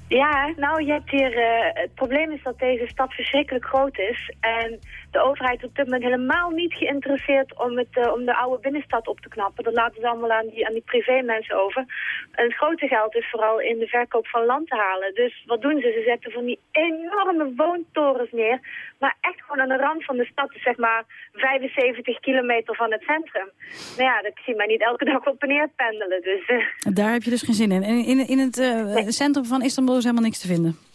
Ja, nou, je hebt hier, eh, het probleem is dat deze stad verschrikkelijk groot is. En de overheid is op dit moment helemaal niet geïnteresseerd om, het, eh, om de oude binnenstad op te knappen. Dat laten ze allemaal aan die, aan die privé-mensen over. En het grote geld is vooral in de verkoop van land te halen. Dus wat doen ze? Ze zetten van die enorme woontorens neer. Maar echt gewoon aan de rand van de stad. Dus zeg maar 75 kilometer van het centrum. Nou ja, dat zie mij niet elke dag op en neer pendelen. Dus, eh. Daar heb je dus geen zin in. En in, in het eh, centrum van Istanbul is helemaal niks te vinden.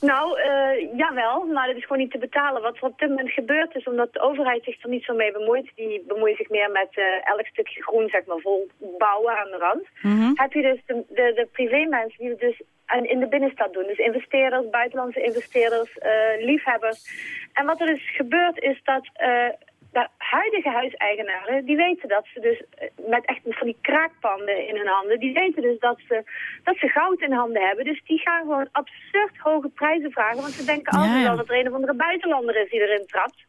Nou, uh, jawel, maar dat is gewoon niet te betalen. Wat er op dit moment gebeurt is, omdat de overheid zich er niet zo mee bemoeit, die bemoeit zich meer met uh, elk stukje groen, zeg maar, vol bouwen aan de rand, Mhm. heb je dus de, de, de privémensen die het dus aan- in de binnenstad doen. Dus investeerders, buitenlandse investeerders, uh, liefhebbers. En wat er dus gebeurt is dat uh, de huidige huiseigenaren, die weten dat ze dus eh, met echt van die kraakpanden in hun handen, die weten dus dat ze, dat ze goud in handen hebben. Dus die gaan gewoon absurd hoge prijzen vragen, want ze denken Ja, altijd wel dat er een of andere buitenlander is die erin trapt.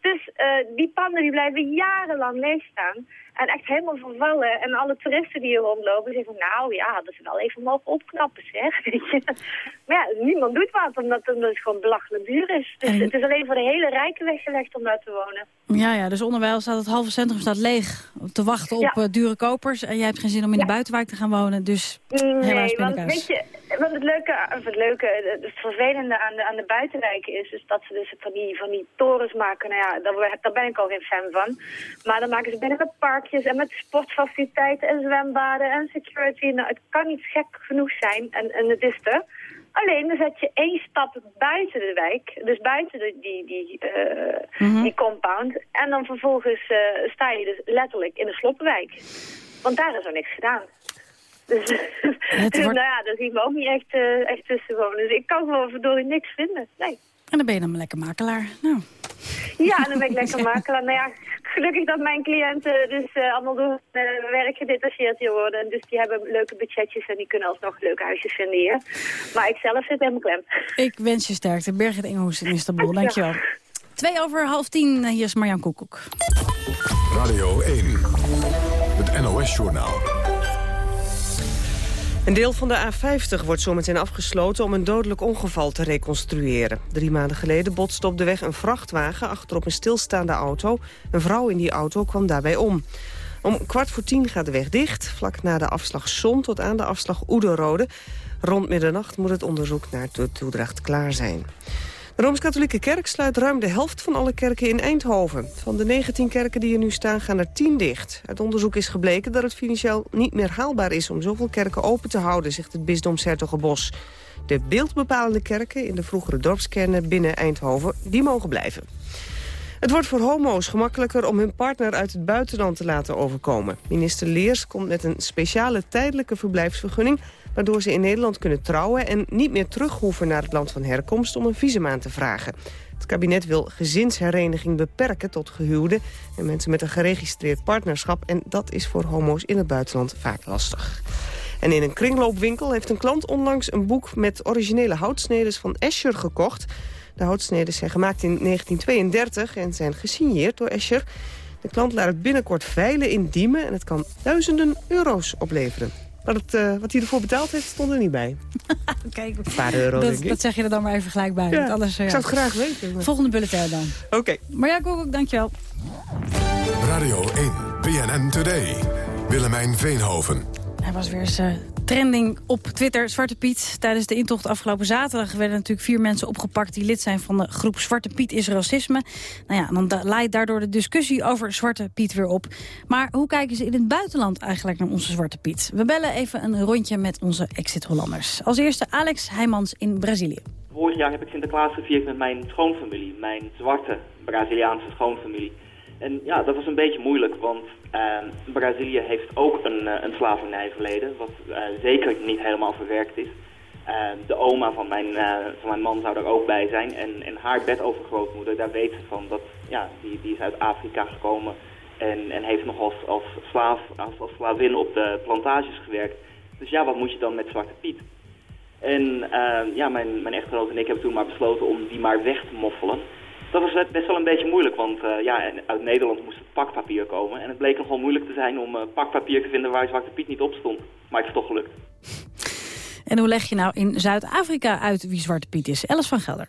Dus eh, die panden die blijven jarenlang leeg staan. En echt helemaal vervallen. En alle toeristen die hier rondlopen zeggen van... nou ja, hadden ze wel even mogen opknappen, zeg. Maar ja, niemand doet wat, omdat het het gewoon belachelijk duur is. Dus En- het is alleen voor de hele rijken weggelegd om daar te wonen. Ja, ja, dus onderwijl staat het halve centrum staat leeg te wachten op Ja. eh, dure kopers. En jij hebt geen zin om in de buitenwijk te gaan wonen, dus helaas Nee, want pindakaas. weet je, wat het leuke, of het leuke, het vervelende aan de, aan de buitenwijken is, is dat ze dus van die, van die torens maken. Nou ja, daar, daar ben ik al geen fan van. Maar dan maken ze binnen met parkjes en met sportfaciliteiten en zwembaden en security. Nou, het kan niet gek genoeg zijn en, en het is er. Alleen dan zet je één stap buiten de wijk, dus buiten de, die, die, eh, Mhm. die compound. En dan vervolgens eh, sta je dus letterlijk in de sloppenwijk. Want daar is er niks gedaan. Dus, dus nou ja, daar zie ik me ook niet echt, eh, echt tussen wonen. Dus ik kan gewoon verdorie niks vinden. Nee. En dan ben je dan lekker makelaar. Nou. Ja, en dan ben ik lekker makelaar. Nou ja, gelukkig dat mijn cliënten dus eh, allemaal door uh, werk gedetacheerd hier worden. Dus die hebben leuke budgetjes en die kunnen alsnog leuke huisjes vinden hier. Maar ik zelf zit helemaal klem. Ik wens je sterkte. Birgit Enghoes in Istanbul, dankjewel. Twee over half tien, eh, hier is Marjan Koekoek. Radio 1, het NOS-journaal. Een deel van de A50 wordt zometeen afgesloten om een dodelijk ongeval te reconstrueren. Drie maanden geleden botste op de weg een vrachtwagen achterop een stilstaande auto. Een vrouw in die auto kwam daarbij om. Om kwart voor tien gaat de weg dicht, vlak na de afslag Zon tot aan de afslag Oederode. Rond middernacht moet het onderzoek naar de toedracht klaar zijn. De Rooms-Katholieke Kerk sluit ruim de helft van alle kerken in Eindhoven. Van de 19 kerken die er nu staan gaan er 10 dicht. Uit onderzoek is gebleken dat het financieel niet meer haalbaar is... om zoveel kerken open te houden, zegt het bisdom Sertogenbos. De beeldbepalende kerken in de vroegere dorpskernen binnen Eindhoven... die mogen blijven. Het wordt voor homo's gemakkelijker om hun partner uit het buitenland te laten overkomen. Minister Leers komt met een speciale tijdelijke verblijfsvergunning... waardoor ze in Nederland kunnen trouwen en niet meer terug hoeven naar het land van herkomst om een visum aan te vragen. Het kabinet wil gezinshereniging beperken tot gehuwden en mensen met een geregistreerd partnerschap. En dat is voor homo's in het buitenland vaak lastig. En in een kringloopwinkel heeft een klant onlangs een boek met originele houtsnedes van Escher gekocht. De houtsneden zijn gemaakt in 1932 en zijn gesigneerd door Escher. De klant laat het binnenkort veilen in Diemen en het kan duizenden euro's opleveren. Maar het, uh, wat hij ervoor betaald heeft, stond er niet bij. Kijk, een paar euro, dat, denk ik. dat zeg je er dan maar even gelijk bij. Ja, want anders, ik zou het graag weten. Maar... Volgende bulletin dan. Oké. Okay. Ja, Koekoek, dankjewel. Radio 1, BNN Today. Willemijn Veenhoven. Hij was weer eens uh, trending op Twitter, Zwarte Piet. Tijdens de intocht afgelopen zaterdag werden natuurlijk vier mensen opgepakt... die lid zijn van de groep Zwarte Piet is racisme. Nou ja, dan leidt daardoor de discussie over Zwarte Piet weer op. Maar hoe kijken ze in het buitenland eigenlijk naar onze Zwarte Piet? We bellen even een rondje met onze exit-Hollanders. Als eerste Alex Heijmans in Brazilië. Vorig jaar heb ik Sinterklaas gevierd met mijn schoonfamilie. Mijn zwarte Braziliaanse schoonfamilie. En ja, dat was een beetje moeilijk, want uh, Brazilië heeft ook een, uh, een slavernijverleden, wat uh, zeker niet helemaal verwerkt is. de oma van mijn, van mijn man zou er ook bij zijn en, en haar bedovergrootmoeder, daar weet ze van dat, ja, die, die is uit Afrika gekomen en, en heeft nog als, als slaaf, als, als slavin op de plantages gewerkt. Dus ja, wat moet je dan met Zwarte Piet? En eh, ja, mijn, mijn echtgenoot en ik hebben toen maar besloten om die maar weg te moffelen. Dat was best- best wel een beetje moeilijk, want eh, ja, uit Nederland moest het pakpapier komen. En het bleek nogal moeilijk te zijn om eh, pakpapier te vinden waar Zwarte Piet niet op stond. Maar het is toch gelukt. En hoe leg je nou in Zuid-Afrika uit wie Zwarte Piet is? Alice van Gelder.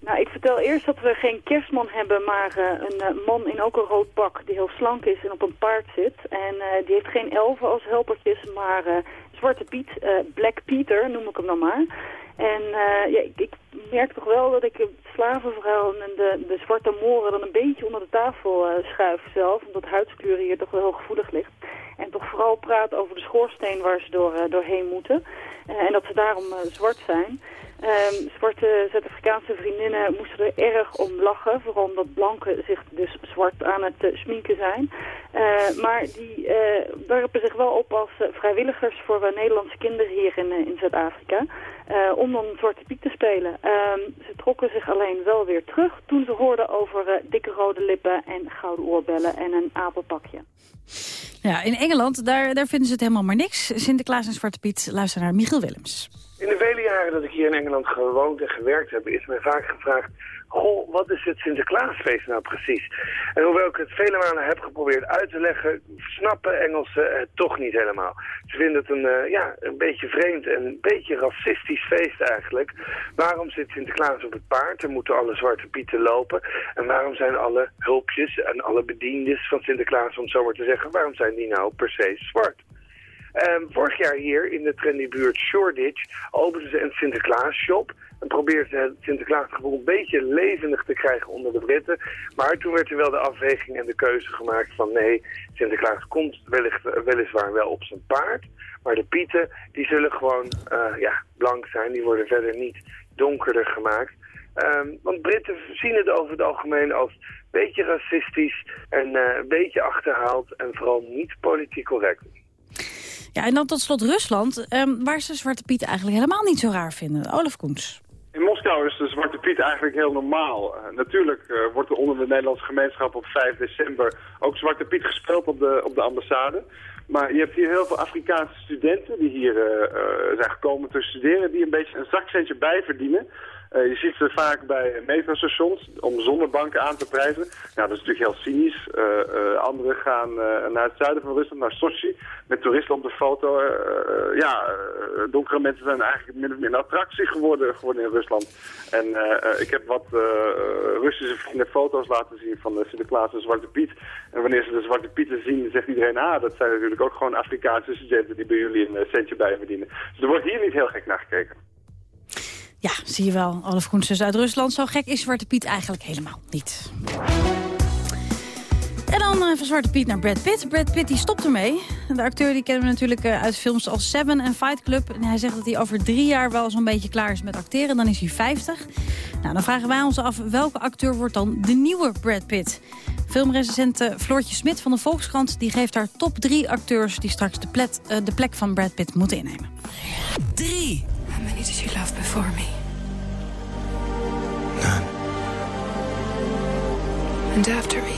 Nou, ik vertel eerst dat we geen kerstman hebben, maar eh, een man in ook een rood pak die heel slank is en op een paard zit. En eh, die heeft geen elfen als helpertjes, maar eh, Zwarte Piet, eh, Black Peter noem ik hem dan maar. En eh, ja, ik, ik merk toch wel dat ik slavenverhaal en de, de zwarte moren dan een beetje onder de tafel eh, schuif zelf, omdat huidskleur hier toch wel heel gevoelig ligt. En toch vooral praat over de schoorsteen waar ze door, eh, doorheen moeten. Eh, en dat ze daarom zwart zijn. Ehm, zwarte Zuid-Afrikaanse vriendinnen moesten er erg om lachen. Vooral omdat blanken zich dus zwart aan het sminken zijn. Eh, maar die eh, werpen zich wel op als eh, vrijwilligers voor Nederlandse kinderen hier in, in Zuid-Afrika. om dan Zwarte Piet te spelen. Ehm, ze trokken zich alleen wel weer terug toen ze hoorden over dikke rode lippen en gouden oorbellen en een apelpakje. Ja, in Engeland, daar, daar vinden ze het helemaal maar niks. Sinterklaas en Zwarte Piet. Luister naar Michiel Willems. In de vele jaren dat ik hier in Engeland gewoond en gewerkt heb, is mij vaak gevraagd... Goh, wat is het Sinterklaasfeest nou precies? En hoewel ik het vele malen heb geprobeerd uit te leggen... snappen Engelsen het toch niet helemaal. Ze vinden het een, eh, ja, een beetje vreemd en een beetje racistisch feest eigenlijk. Waarom zit Sinterklaas op het paard en moeten alle zwarte pieten lopen? En waarom zijn alle hulpjes en alle bediendes van Sinterklaas, om zo maar te zeggen... waarom zijn die nou per se zwart? Ehm, vorig jaar hier in de trendy buurt Shoreditch openden ze een Sinterklaas shop. En probeerden het Sinterklaasgevoel een beetje levendig te krijgen onder de Britten. Maar toen werd er wel de afweging en de keuze gemaakt van nee, Sinterklaas komt wellicht, weliswaar wel op zijn paard. Maar de pieten die zullen gewoon eh, ja, blank zijn, die worden verder niet donkerder gemaakt. Ehm, want Britten zien het over het algemeen als een beetje racistisch en eh, een beetje achterhaald en vooral niet politiek correct. Ja, en dan tot slot Rusland, ehm, waar ze Zwarte Piet eigenlijk helemaal niet zo raar vinden. Olaf Koens. In Moskou is de Zwarte Piet eigenlijk heel normaal. Eh, natuurlijk eh, wordt er onder de Nederlandse gemeenschap op 5 december ook Zwarte Piet gespeeld op de, op de ambassade. Maar je hebt hier heel veel Afrikaanse studenten die hier eh, zijn gekomen te studeren... die een beetje een zakcentje bijverdienen. Eh, je ziet ze vaak bij metrostations om zonnebanken aan te prijzen. Ja, dat is natuurlijk heel cynisch. Eh, anderen gaan naar het zuiden van Rusland, naar Sochi, met toeristen op de foto. Ja, donkere mensen zijn eigenlijk min of meer een attractie geworden, geworden in Rusland. En ik heb wat Russische vrienden foto's laten zien van de Sinterklaas en Zwarte Piet. En wanneer ze de Zwarte Pieten zien, zegt iedereen, ah, dat zijn natuurlijk ook gewoon Afrikaanse studenten die bij jullie een centje bij verdienen. Dus er wordt hier niet heel gek naar gekeken. Ja, zie je wel. Koens is uit Rusland. Zo gek is Zwarte Piet eigenlijk helemaal niet. En dan eh, van Zwarte Piet naar Brad Pitt. Brad Pitt die stopt ermee. De acteur die kennen we natuurlijk eh, uit films als Seven en Fight Club. En hij zegt dat hij over drie jaar wel zo'n beetje klaar is met acteren. Dan is hij 50. Nou, dan vragen wij ons af welke acteur wordt dan de nieuwe Brad Pitt? Filmrecensent eh, Floortje Smit van de Volkskrant... die geeft haar top drie acteurs die straks de, plet, de plek van Brad Pitt moeten innemen. 3. How many did you love before me? None. And after me?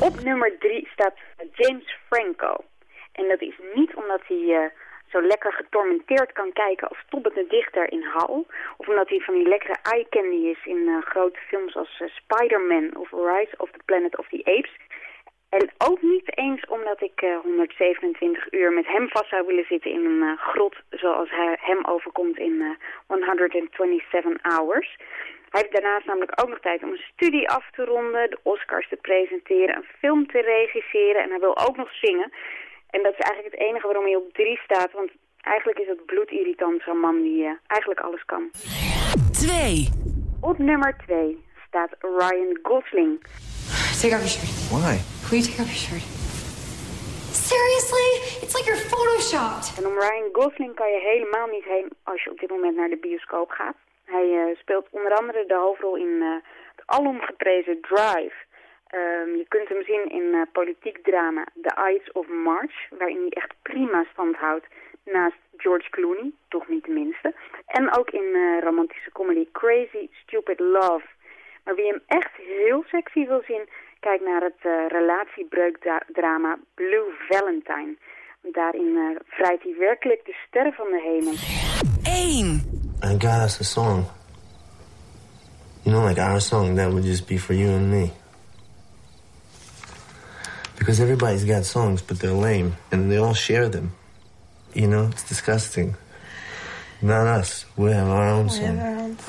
Op nummer drie staat James Franco. En dat is niet omdat hij eh, zo lekker getormenteerd kan kijken als Tobbe de Dichter in Hal. Of omdat hij van die lekkere eye candy is in eh, grote films als eh, Spider-Man of Rise of the Planet of the Apes. En ook niet eens omdat ik eh, 127 uur met hem vast zou willen zitten in een eh, grot zoals hij, hem overkomt in eh, 127 Hours. Hij heeft daarnaast namelijk ook nog tijd om een studie af te ronden, de Oscars te presenteren, een film te regisseren en hij wil ook nog zingen. En dat is eigenlijk het enige waarom hij op drie staat, want eigenlijk is het bloedirritant zo'n man die eh, eigenlijk alles kan. 2. Op nummer twee staat Ryan Gosling. Take off your shirt. Why? Will you take off your shirt? Seriously? It's like you're photoshopped. En om Ryan Gosling kan je helemaal niet heen als je op dit moment naar de bioscoop gaat. Hij eh, speelt onder andere de hoofdrol in uh, het alom geprezen Drive. Um, je kunt hem zien in uh, politiek drama The Ides of March, waarin hij echt prima stand houdt naast George Clooney, toch niet de minste. En ook in romantische comedy Crazy Stupid Love. Maar wie hem echt heel sexy wil zien, kijk naar het uh, relatiebreukdrama Blue Valentine. Daarin uh, vrijt hij werkelijk de sterren van de hemel. Eén. And God has a song. You know, like our song, that would just be for you and me. Because everybody's got songs, but they're lame, and they all share them. You know, it's disgusting. Not us. We have our own song.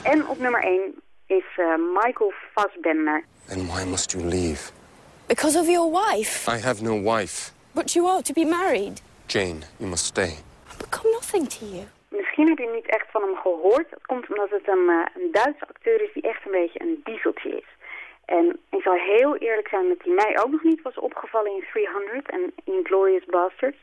En op nummer 1 is uh, Michael Fassbender. And why must you leave? Because of your wife. I have no wife. But you are to be married. Jane, you must stay. I've become nothing to you. Misschien heb je niet echt van hem gehoord. Dat komt omdat het een, uh, een Duitse acteur is die echt een beetje een dieseltje is. En ik zal heel eerlijk zijn dat hij mij ook nog niet was opgevallen in 300 en Inglourious Bastards.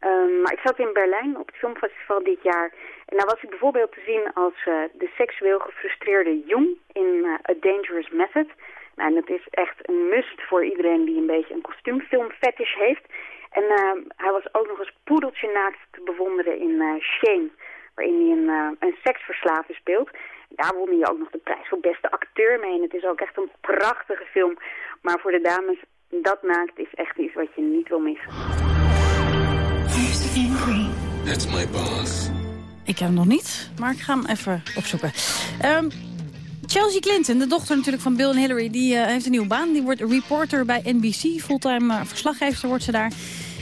Um, maar ik zat in Berlijn op het filmfestival dit jaar. En daar was ik bijvoorbeeld te zien als uh, de seksueel gefrustreerde Jung in uh, A Dangerous Method. Nou, en dat is echt een must voor iedereen die een beetje een kostuumfilmfetish heeft. En uh, hij was ook nog eens poedeltje naakt te bewonderen in Shame, waarin hij een, een seksverslaafde speelt. Daar won hij ook nog de prijs voor beste acteur mee. En het is ook echt een prachtige film. Maar voor de dames, dat naakt is echt iets wat je niet wil missen. That's my boss. Ik heb hem nog niet, maar ik ga hem even opzoeken. Um, Chelsea Clinton, de dochter natuurlijk van Bill en Hillary, die uh, heeft een nieuwe baan. Die wordt reporter bij NBC, fulltime uh, verslaggever wordt ze daar.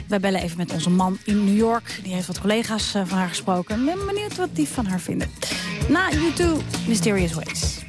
Wij bellen even met onze man in New York. Die heeft wat collega's uh, van haar gesproken. Ik ben benieuwd wat die van haar vinden. Na YouTube, Mysterious Ways.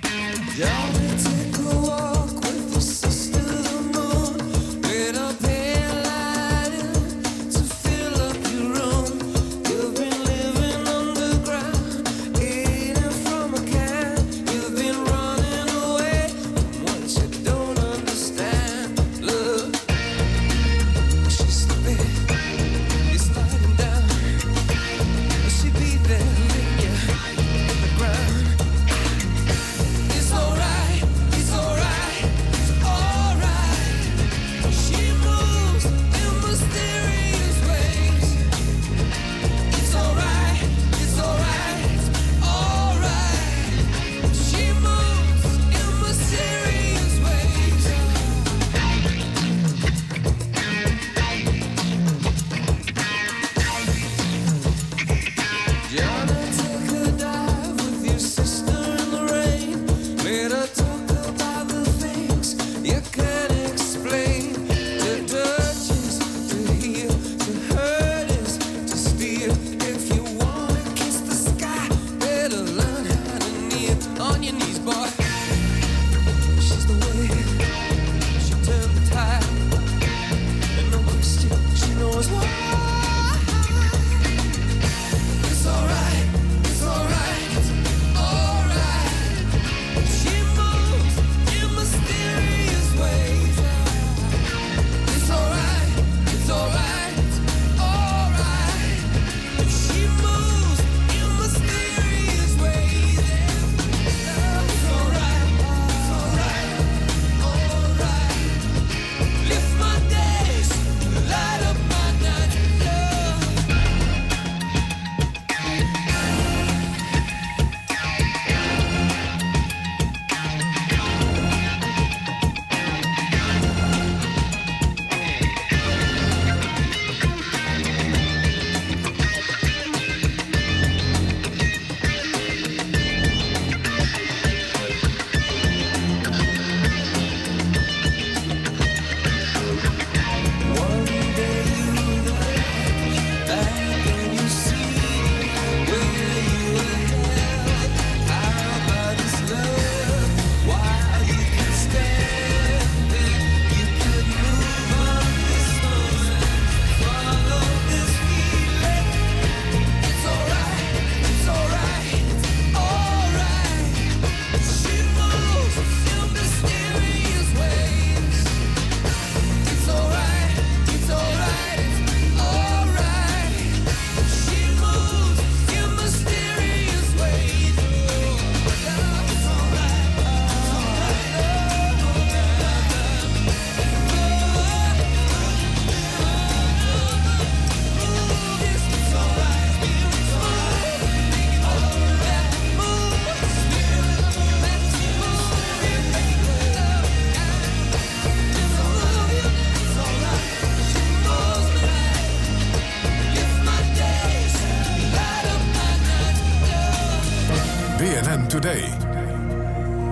BNN Today.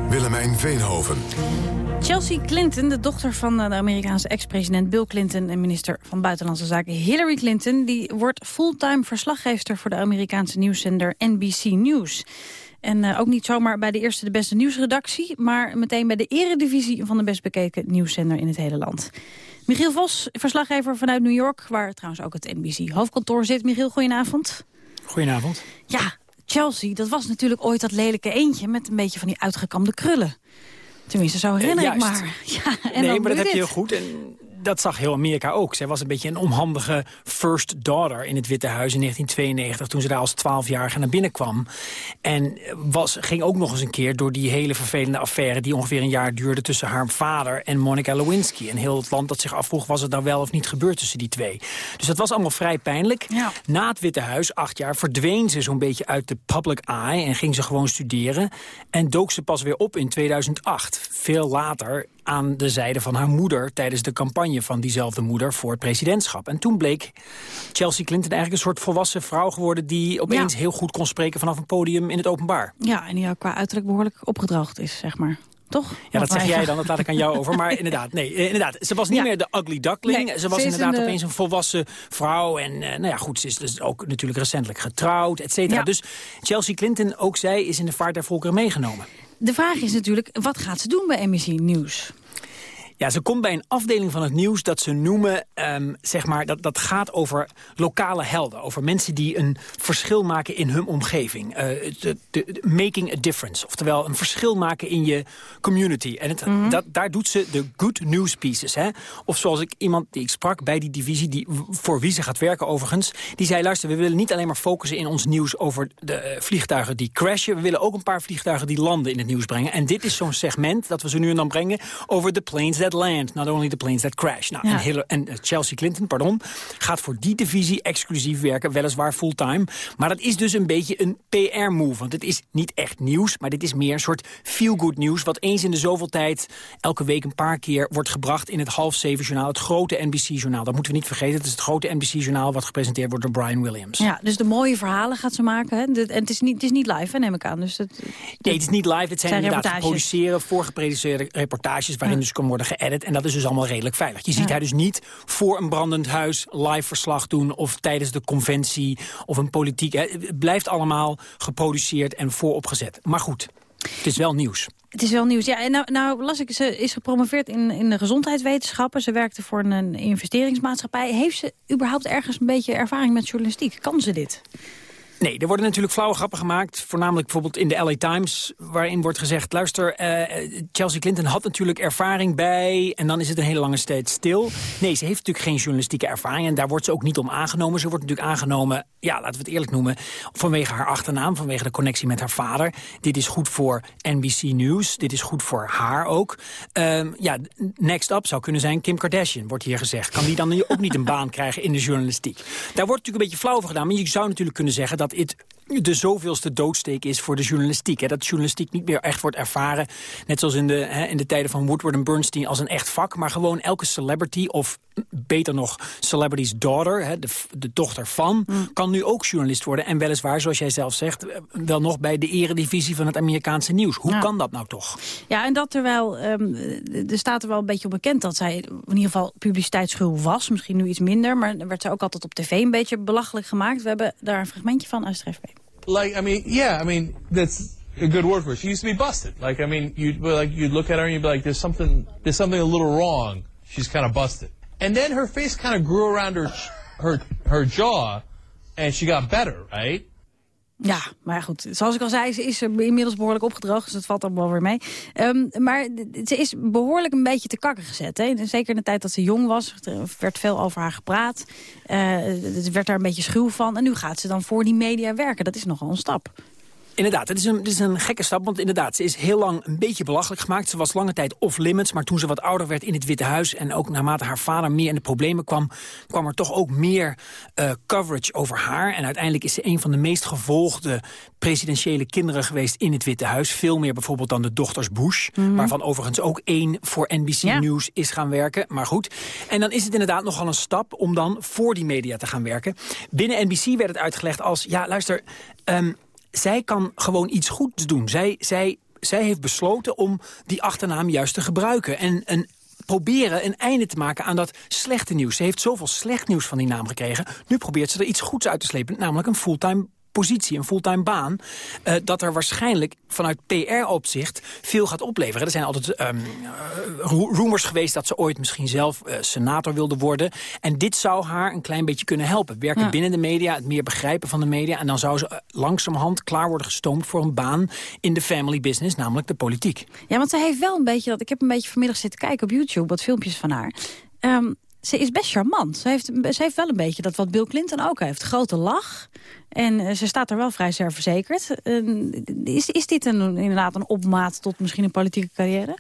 Willemijn Veenhoven. Chelsea Clinton, de dochter van eh, de Amerikaanse ex-president Bill Clinton... en minister van Buitenlandse Zaken Hillary Clinton... die wordt fulltime verslaggever voor de Amerikaanse nieuwszender NBC News. En uh, ook niet zomaar bij de eerste de beste nieuwsredactie... maar meteen bij de eredivisie van de best bekeken nieuwszender in het hele land. Michiel Vos, verslaggever vanuit New York... waar trouwens ook het NBC-hoofdkantoor zit. Michiel, goedenavond. Goedenavond. Ja, Chelsea, dat was natuurlijk ooit dat lelijke eentje... met een beetje van die uitgekamde krullen. Tenminste, zo herinner uh, ik maar. Ja, en nee, maar dat dit. heb je heel goed. En dat zag heel Amerika ook. Zij was een beetje een onhandige first daughter in het Witte Huis in 1992... toen ze daar als 12-jarige naar binnen kwam. En was, ging ook nog eens een keer door die hele vervelende affaire... die ongeveer een jaar duurde tussen haar vader en Monica Lewinsky. En heel het land dat zich afvroeg, was het nou wel of niet gebeurd tussen die twee. Dus dat was allemaal vrij pijnlijk. Ja. Na het Witte Huis, acht jaar, verdween ze zo'n beetje uit de public eye... en ging ze gewoon studeren. En dook ze pas weer op in 2008. Veel later aan de zijde van haar moeder... tijdens de campagne van diezelfde moeder voor het presidentschap. En toen bleek Chelsea Clinton eigenlijk een soort volwassen vrouw geworden... die opeens Ja. heel goed kon spreken vanaf een podium in het openbaar. Ja, en die ook qua uiterlijk behoorlijk opgedroogd is, zeg maar. Toch? Ja, dat zeg jij dan, dat laat ik aan jou over. Maar inderdaad, nee, eh, inderdaad ze was niet Ja. meer de ugly duckling. Nee, ze was inderdaad eh, opeens een volwassen vrouw. En eh, nou ja, goed, ze is dus ook natuurlijk recentelijk getrouwd, et cetera. Ja. Dus Chelsea Clinton, ook zij, is in de vaart der volkeren meegenomen. De vraag is natuurlijk, wat gaat ze doen bij NBC Nieuws? Ja, ze komt bij een afdeling van het nieuws dat ze noemen, ehm, zeg maar, dat, dat gaat over lokale helden. Over mensen die een verschil maken in hun omgeving. Eh, de- de- de- making a difference. Oftewel een verschil maken in je community. En het, dat, daar doet ze de good news pieces. Hè? Of zoals ik iemand die ik sprak bij die divisie, die, voor wie ze gaat werken overigens. Die zei, luister, we willen niet alleen maar focussen in ons nieuws over de eh, vliegtuigen die crashen. We willen ook een paar vliegtuigen die landen in het nieuws brengen. En dit is zo'n segment dat we ze nu en dan brengen over the planes that land. Not only the planes that crash. Nou, Ja. en, Hillary- en eh, Chelsea Clinton, pardon, gaat voor die divisie exclusief werken. Weliswaar fulltime. Maar dat is dus een beetje een PR-move. Want het is niet echt nieuws, maar dit is meer een soort feel-good nieuws. Wat eens in de zoveel tijd, elke week een paar keer, wordt gebracht in het half zeven journaal. Het grote NBC-journaal. Dat moeten we niet vergeten. Het is het grote NBC-journaal wat gepresenteerd wordt door Brian Williams. Ja, dus de mooie verhalen gaat ze maken. Hè? De- en het is, niet, het is niet live, hè, neem ik aan. Dus dat, Nee, het is niet live. Het zijn, zijn inderdaad geproduceerde, voorgeproduceerde reportages... waarin Ja. dus kan worden geëdit. En dat is dus allemaal redelijk veilig. Je ziet Ja. haar dus niet voor een brandend huis live verslag doen... of tijdens de conventie of een politiek... Het blijft allemaal geproduceerd en vooropgezet. Maar goed, het is wel nieuws. Het is wel nieuws. Ja, en nou, nou las ik, ze is gepromoveerd in, in de gezondheidswetenschappen. Ze werkte voor een investeringsmaatschappij. Heeft ze überhaupt ergens een beetje ervaring met journalistiek? Kan ze dit? Nee, er worden natuurlijk flauwe grappen gemaakt. Voornamelijk bijvoorbeeld in de LA Times. Waarin wordt gezegd, luister, eh, Chelsea Clinton had natuurlijk ervaring bij... en dan is het een hele lange tijd stil. Nee, ze heeft natuurlijk geen journalistieke ervaring... en daar wordt ze ook niet om aangenomen. Ze wordt natuurlijk aangenomen, ja, laten we het eerlijk noemen... vanwege haar achternaam, vanwege de connectie met haar vader. Dit is goed voor NBC News. Dit is goed voor haar ook. Ehm, ja, next up zou kunnen zijn Kim Kardashian, wordt hier gezegd. Kan die dan ook niet een baan krijgen in de journalistiek? Daar wordt natuurlijk een beetje flauw over gedaan. Maar je zou natuurlijk kunnen zeggen dat het de zoveelste doodsteek is voor de journalistiek. Hè? Dat journalistiek niet meer echt wordt ervaren, net zoals in de, hè, in de tijden van Woodward en Bernstein, als een echt vak. Maar gewoon elke celebrity, of beter nog, celebrity's daughter, hè, de, de dochter van, kan nu ook journalist worden. En weliswaar, zoals jij zelf zegt, wel nog bij de eredivisie van het Amerikaanse nieuws. Hoe Ja. kan dat nou toch? Ja, en dat terwijl, ehm, er staat er wel een beetje op bekend dat zij in ieder geval publiciteitsschuw was. Misschien nu iets minder, maar werd zij ook altijd op tv een beetje belachelijk gemaakt. We hebben daar een fragmentje van uit Stref like I mean, yeah, I mean that's a good word for it. She used to be busted. Like I mean, you'd like you'd look at her and you'd be like, there's something there's something a little wrong. She's kind of busted. And then her face kind of grew around her her her jaw, and she got better, right? Ja, maar goed, zoals ik al zei, ze is inmiddels behoorlijk opgedroogd, dus dat valt allemaal weer mee. Ehm, maar ze is behoorlijk een beetje te kakken gezet. Hè? Zeker in de tijd dat ze jong was, er werd veel over haar gepraat. Eh het werd daar een beetje schuw van. En nu gaat ze dan voor die media werken. Dat is nogal een stap. Inderdaad, het is, een, het is een gekke stap, want inderdaad, ze is heel lang een beetje belachelijk gemaakt. Ze was lange tijd off-limits, maar toen ze wat ouder werd in het Witte Huis... en ook naarmate haar vader meer in de problemen kwam... kwam er toch ook meer eh, coverage over haar. En uiteindelijk is ze een van de meest gevolgde presidentiële kinderen geweest in het Witte Huis. Veel meer bijvoorbeeld dan de dochters Bush, waarvan overigens ook één voor NBC News is gaan werken. Maar goed, en dan is het inderdaad nogal een stap om dan voor die media te gaan werken. Binnen NBC werd het uitgelegd als, ja luister... ehm, zij kan gewoon iets goeds doen. Zij, zij, zij heeft besloten om die achternaam juist te gebruiken. En een proberen een einde te maken aan dat slechte nieuws. Ze heeft zoveel slecht nieuws van die naam gekregen. Nu probeert ze er iets goeds uit te slepen, namelijk een fulltime positie, een fulltime baan... Uh, dat er waarschijnlijk vanuit PR-opzicht veel gaat opleveren. Er zijn altijd um, rumors geweest dat ze ooit misschien zelf uh, senator wilde worden. En dit zou haar een klein beetje kunnen helpen. Werken ja. binnen de media, het meer begrijpen van de media... en dan zou ze langzamerhand klaar worden gestoomd voor een baan in de family business, namelijk de politiek. Ja, want ze heeft wel een beetje, dat ik heb een beetje vanmiddag zitten kijken op YouTube... wat filmpjes van haar... Um, ze is best charmant. Ze heeft, ze heeft wel een beetje dat wat Bill Clinton ook heeft. Grote lach. En uh, ze staat er wel vrij zelfverzekerd. Uh, is, is dit een, inderdaad een opmaat tot misschien een politieke carrière?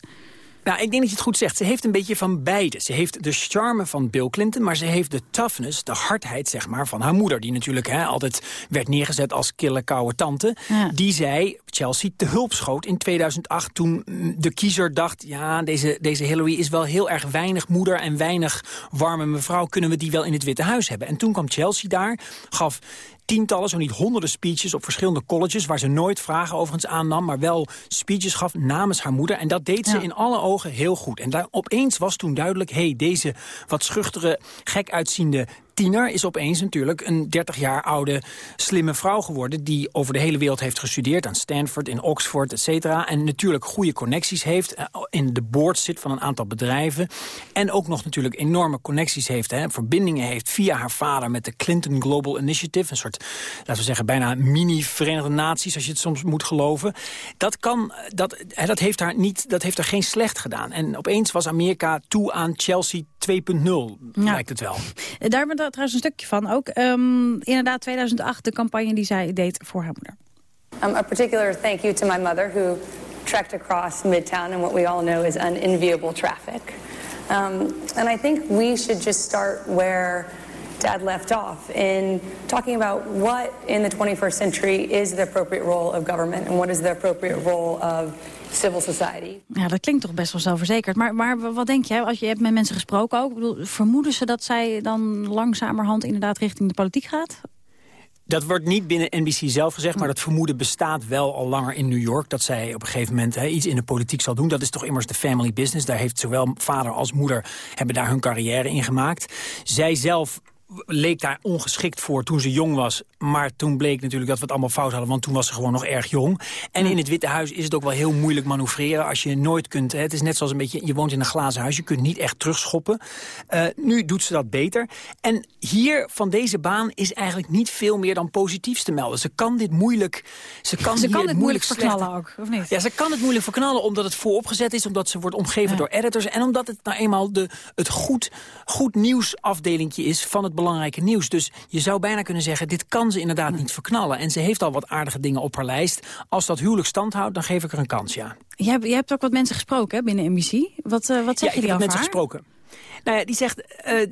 Nou, ik denk dat je het goed zegt. Ze heeft een beetje van beide. Ze heeft de charme van Bill Clinton, maar ze heeft de toughness, de hardheid zeg maar, van haar moeder. Die natuurlijk hè, altijd werd neergezet als kille koude tante. Ja. Die zij Chelsea te hulp schoot in 2008 toen de kiezer dacht... ja, deze, deze Hillary is wel heel erg weinig moeder en weinig warme mevrouw. Kunnen we die wel in het Witte Huis hebben? En toen kwam Chelsea daar, gaf tientallen, zo niet honderden speeches op verschillende colleges... waar ze nooit vragen overigens aannam, maar wel speeches gaf namens haar moeder. En dat deed ze ja. in alle ogen heel goed. En daar opeens was toen duidelijk... hé, hey, deze wat schuchtere, gek uitziende tiener is opeens natuurlijk een 30 jaar oude slimme vrouw geworden... die over de hele wereld heeft gestudeerd, aan Stanford, in Oxford, et cetera. En natuurlijk goede connecties heeft, in de board zit van een aantal bedrijven. En ook nog natuurlijk enorme connecties heeft, hè, verbindingen heeft... via haar vader met de Clinton Global Initiative. Een soort, laten we zeggen, bijna mini-Verenigde Naties, als je het soms moet geloven. Dat, kan, dat, hè, dat, heeft haar niet, dat heeft haar geen slecht gedaan. En opeens was Amerika toe aan Chelsea 2.0, ja. lijkt het wel. Daar we trouwens een stukje van ook. Um, inderdaad, 2008, de campagne die zij deed voor haar moeder. Um, a particular thank you to my mother who trekked across Midtown in what we all know is unenviable traffic. Um, and I think we should just start where Dad left off in talking about what in the 21st century is the appropriate role of government and what is the appropriate role of civil society. Ja, dat klinkt toch best wel zelfverzekerd. Maar, maar wat denk je, als je hebt met mensen gesproken ook... Bedoel, vermoeden ze dat zij dan langzamerhand inderdaad richting de politiek gaat? Dat wordt niet binnen NBC zelf gezegd, maar dat vermoeden bestaat wel al langer in New York. Dat zij op een gegeven moment he, iets in de politiek zal doen. Dat is toch immers de family business. Daar heeft zowel vader als moeder hebben daar hun carrière in gemaakt. Zij zelf leek daar ongeschikt voor toen ze jong was. Maar toen bleek natuurlijk dat we het allemaal fout hadden... want toen was ze gewoon nog erg jong. En in het Witte Huis is het ook wel heel moeilijk manoeuvreren... als je nooit kunt... Hè, het is net zoals een beetje... je woont in een glazen huis, je kunt niet echt terugschoppen. Uh, nu doet ze dat beter. En hier van deze baan is eigenlijk niet veel meer dan positiefs te melden. Ze kan dit moeilijk... Ze kan, ze kan het moeilijk verknallen ook, of niet? Ja, ze kan het moeilijk verknallen omdat het vooropgezet is... omdat ze wordt omgeven ja. door editors... en omdat het nou eenmaal de, het goed, goed nieuwsafdelingje is van het belangrijke nieuws. Dus je zou bijna kunnen zeggen, dit kan ze inderdaad niet verknallen. En ze heeft al wat aardige dingen op haar lijst. Als dat huwelijk stand houdt, dan geef ik er een kans, ja. Je hebt, je hebt ook wat mensen gesproken hè, binnen NBC. Wat, uh, wat zeg ja, je die ik heb mensen haar? gesproken. Nou ja, die zegt, uh,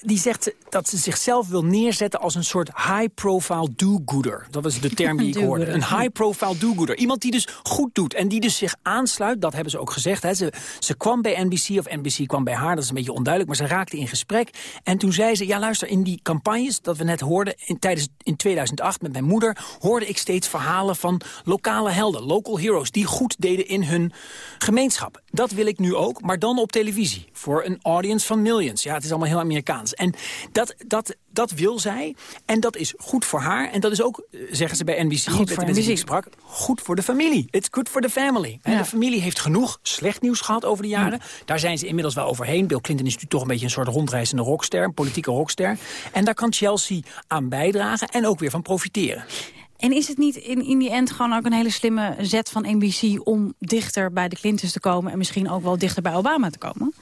die zegt dat ze zichzelf wil neerzetten als een soort high-profile do-gooder. Dat was de term die ik hoorde. Een high-profile do-gooder. Iemand die dus goed doet en die dus zich aansluit. Dat hebben ze ook gezegd. Hè. Ze, ze kwam bij NBC of NBC kwam bij haar. Dat is een beetje onduidelijk. Maar ze raakte in gesprek. En toen zei ze, ja luister, in die campagnes dat we net hoorden... In, tijdens, in 2008 met mijn moeder... hoorde ik steeds verhalen van lokale helden. Local heroes die goed deden in hun gemeenschap. Dat wil ik nu ook, maar dan op televisie. Voor een audience van millions. Ja, het is allemaal heel Amerikaans. En dat, dat, dat wil zij. En dat is goed voor haar. En dat is ook, zeggen ze bij NBC, goed voor NBC. Ik sprak, goed voor de familie. It's good for the family. Ja. De familie heeft genoeg slecht nieuws gehad over de jaren. Ja. Daar zijn ze inmiddels wel overheen. Bill Clinton is natuurlijk toch een beetje een soort rondreizende rockster. Een politieke rockster. En daar kan Chelsea aan bijdragen en ook weer van profiteren. En is het niet in, in die end gewoon ook een hele slimme zet van NBC... om dichter bij de Clintons te komen en misschien ook wel dichter bij Obama te komen?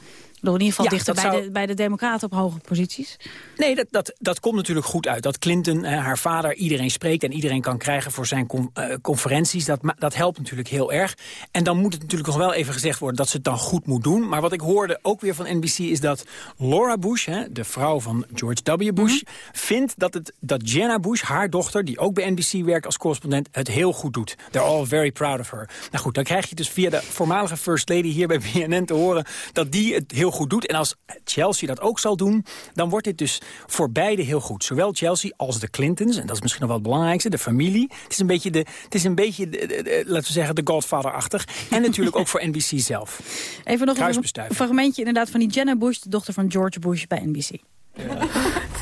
In ieder geval ja, dichter bij, zou... de, bij de democraten op hoge posities. Nee, dat, dat, dat komt natuurlijk goed uit. Dat Clinton, eh, haar vader, iedereen spreekt en iedereen kan krijgen voor zijn con, uh, conferenties. Dat, dat helpt natuurlijk heel erg. En dan moet het natuurlijk nog wel even gezegd worden dat ze het dan goed moet doen. Maar wat ik hoorde ook weer van NBC is dat Laura Bush, hè, de vrouw van George W. Bush... Mm -hmm. vindt dat, het, dat Jenna Bush, haar dochter, die ook bij NBC werkt als correspondent... het heel goed doet. They're all very proud of her. Nou goed, dan krijg je dus via de voormalige first lady hier bij BNN te horen... dat die het heel goed doet. En als Chelsea dat ook zal doen, dan wordt dit dus voor beide heel goed. Zowel Chelsea als de Clintons, en dat is misschien nog wel het belangrijkste, de familie. Het is een beetje, de, het is een beetje de, de- de- laten we zeggen, de Godfather-achtig. En natuurlijk ook voor NBC zelf. Even nog een fragmentje inderdaad van die Jenna Bush, de dochter van George Bush bij NBC.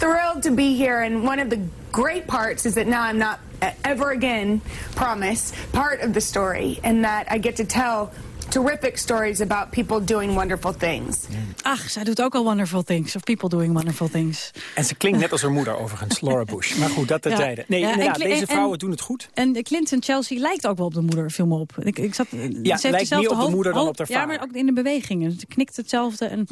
thrilled to be here and one of the great parts is that now i'm not uh, ever again promise part of the story and that i get to tell terrific stories about people doing wonderful things Ach, zij doet ook al wonderful things. Of people doing wonderful things. En ze klinkt net als haar moeder overigens, Laura Bush. Maar goed, dat terzijde. Nee, Ja, inderdaad, deze en- vrouwen en- doen het goed. En de Clinton Chelsea lijkt ook wel op de moeder, viel me op. Ik, ik zat, ja, lijkt meer op de moeder dan op haar Ja, vader. maar ook in de bewegingen. Ze knikt hetzelfde en...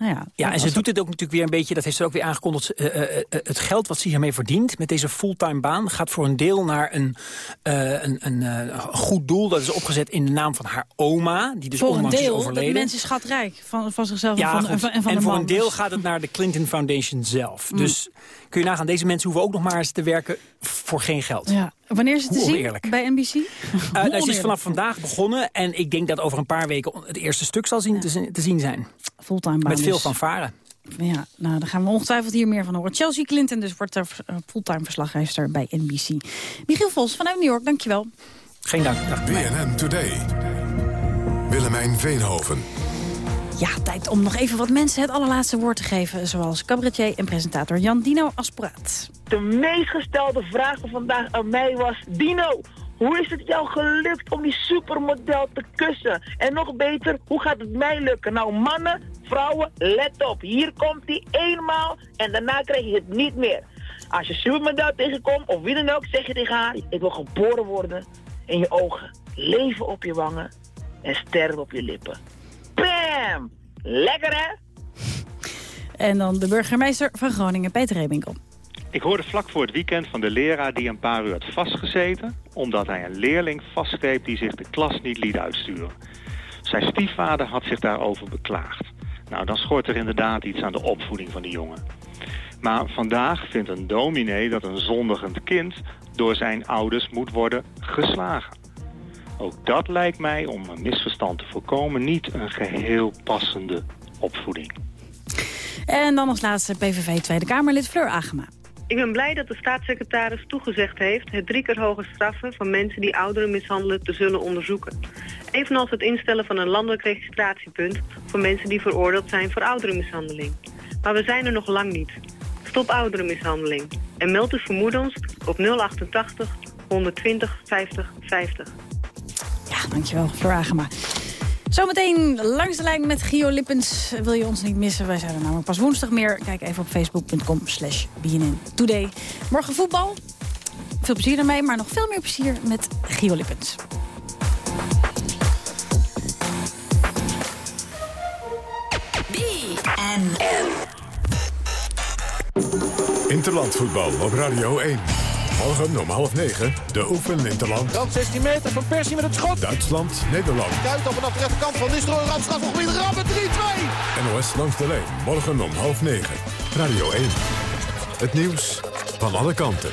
Nou ja, Ja, en ze doet het ook natuurlijk weer een beetje, dat heeft ze ook weer aangekondigd... eh, eh, eh, het geld wat ze hiermee verdient met deze fulltime baan... gaat voor een deel naar een, een, een goed doel. Dat is opgezet in de naam van haar oma, die dus voor een onlangs is deel, overleden. mensen schatrijk van, van zichzelf Ja, en van, goed. en van, en van en de voor man. een deel Dus- gaat het naar de Clinton Foundation zelf. Mm. Dus kun je nagaan, deze mensen hoeven ook nog maar eens te werken voor geen geld. Ja. Wanneer is het te zien bij NBC? Eh, nou, is vanaf vandaag begonnen en ik denk dat over een paar weken het eerste stuk zal zien, te, zien- te zien zijn. Fulltime baan Met veel dus. fanfare. Ja, nou, daar gaan we ongetwijfeld hier meer van horen. Chelsea Clinton dus wordt er eh, fulltime verslaggever bij NBC. Michiel Vos vanuit New York, dankjewel. Geen dank. Dag. BNN Today. Willemijn Veenhoven. Ja, tijd om nog even wat mensen het allerlaatste woord te geven. Zoals cabaretier en presentator Jan Dino Asporaat. De meest gestelde vraag van vandaag aan mij was... Dino, hoe is het jou gelukt om die supermodel te kussen? En nog beter, hoe gaat het mij lukken? Nou, mannen, vrouwen, let op. Hier komt die eenmaal en daarna krijg je het niet meer. Als je supermodel tegenkomt, of wie dan ook, zeg je tegen haar... Ik wil geboren worden in je ogen, leven op je wangen en sterren op je lippen. Bam! Lekker, hè? En dan de burgemeester van Groningen, Peter Reminkel. Ik hoorde vlak voor het weekend van de leraar die een paar uur had vastgezeten... omdat hij een leerling vastgreep die zich de klas niet liet uitsturen. Zijn stiefvader had zich daarover beklaagd. Nou, dan schort er inderdaad iets aan de opvoeding van die jongen. Maar vandaag vindt een dominee dat een zondigend kind... door zijn ouders moet worden geslagen. Ook dat lijkt mij, om een misverstand te voorkomen... niet een geheel passende opvoeding. En dan als laatste PVV Tweede Kamerlid Fleur Agema. Ik ben blij dat de staatssecretaris toegezegd heeft het drie keer hoger straffen van mensen die ouderen mishandelen te zullen onderzoeken. Evenals het instellen van een landelijk registratiepunt voor mensen die veroordeeld zijn voor ouderenmishandeling. Maar we zijn er nog lang niet. Stop ouderenmishandeling en meld uw vermoedens op 088 120 50 50. Ja, dankjewel Fleur Agema. Zometeen langs de lijn met Gio Lippens. Wil je ons niet missen? Wij zijn er namelijk pas woensdag meer. Kijk even op facebook.com slash BNN Today. Morgen voetbal. Veel plezier ermee, maar nog veel meer plezier met Gio Lippens. BNN. Interlandvoetbal op Radio 1. Morgen om half negen, de Oefen Interland. Dan 16 meter van Persie met het schot. Duitsland, Nederland. Kuit op vanaf de rechterkant van Nistelrooy. Strafgebied. Rammen 3-2. NOS langs de lijn, morgen om half negen. Radio 1. Het nieuws van alle kanten.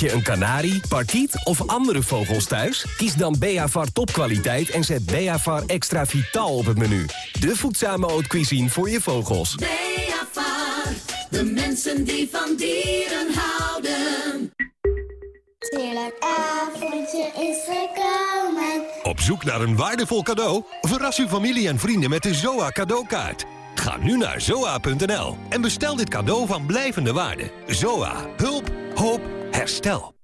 Je een kanarie, parkiet of andere vogels thuis? Kies dan Beavar topkwaliteit en zet Beavar extra vitaal op het menu. De voedzame haute cuisine voor je vogels. Beavar, de mensen die van dieren houden. Heerlijk avondje is gekomen. Op zoek naar een waardevol cadeau? Verras uw familie en vrienden met de ZOA cadeaukaart. Ga nu naar zoa.nl en bestel dit cadeau van blijvende waarde. ZOA. Hulp. Hoop. Herstel.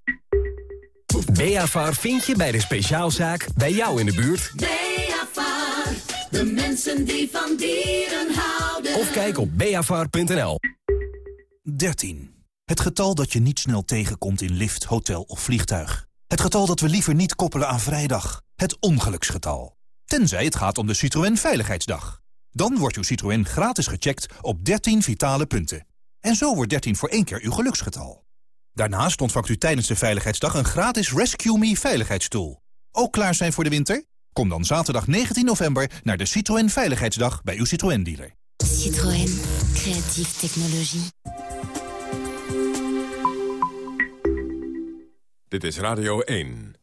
Beavar vind je bij de speciaalzaak bij jou in de buurt. Beavar, de mensen die van dieren houden. Of kijk op beavar.nl. 13. Het getal dat je niet snel tegenkomt in lift, hotel of vliegtuig. Het getal dat we liever niet koppelen aan vrijdag. Het ongeluksgetal. Tenzij het gaat om de Citroën Veiligheidsdag. Dan wordt uw Citroën gratis gecheckt op 13 vitale punten. En zo wordt 13 voor één keer uw geluksgetal. Daarnaast ontvangt u tijdens de Veiligheidsdag een gratis Rescue Me veiligheidsstoel. Ook klaar zijn voor de winter? Kom dan zaterdag 19 november naar de Citroën Veiligheidsdag bij uw Citroën-dealer. Citroën. Creatieve technologie. Dit is Radio 1.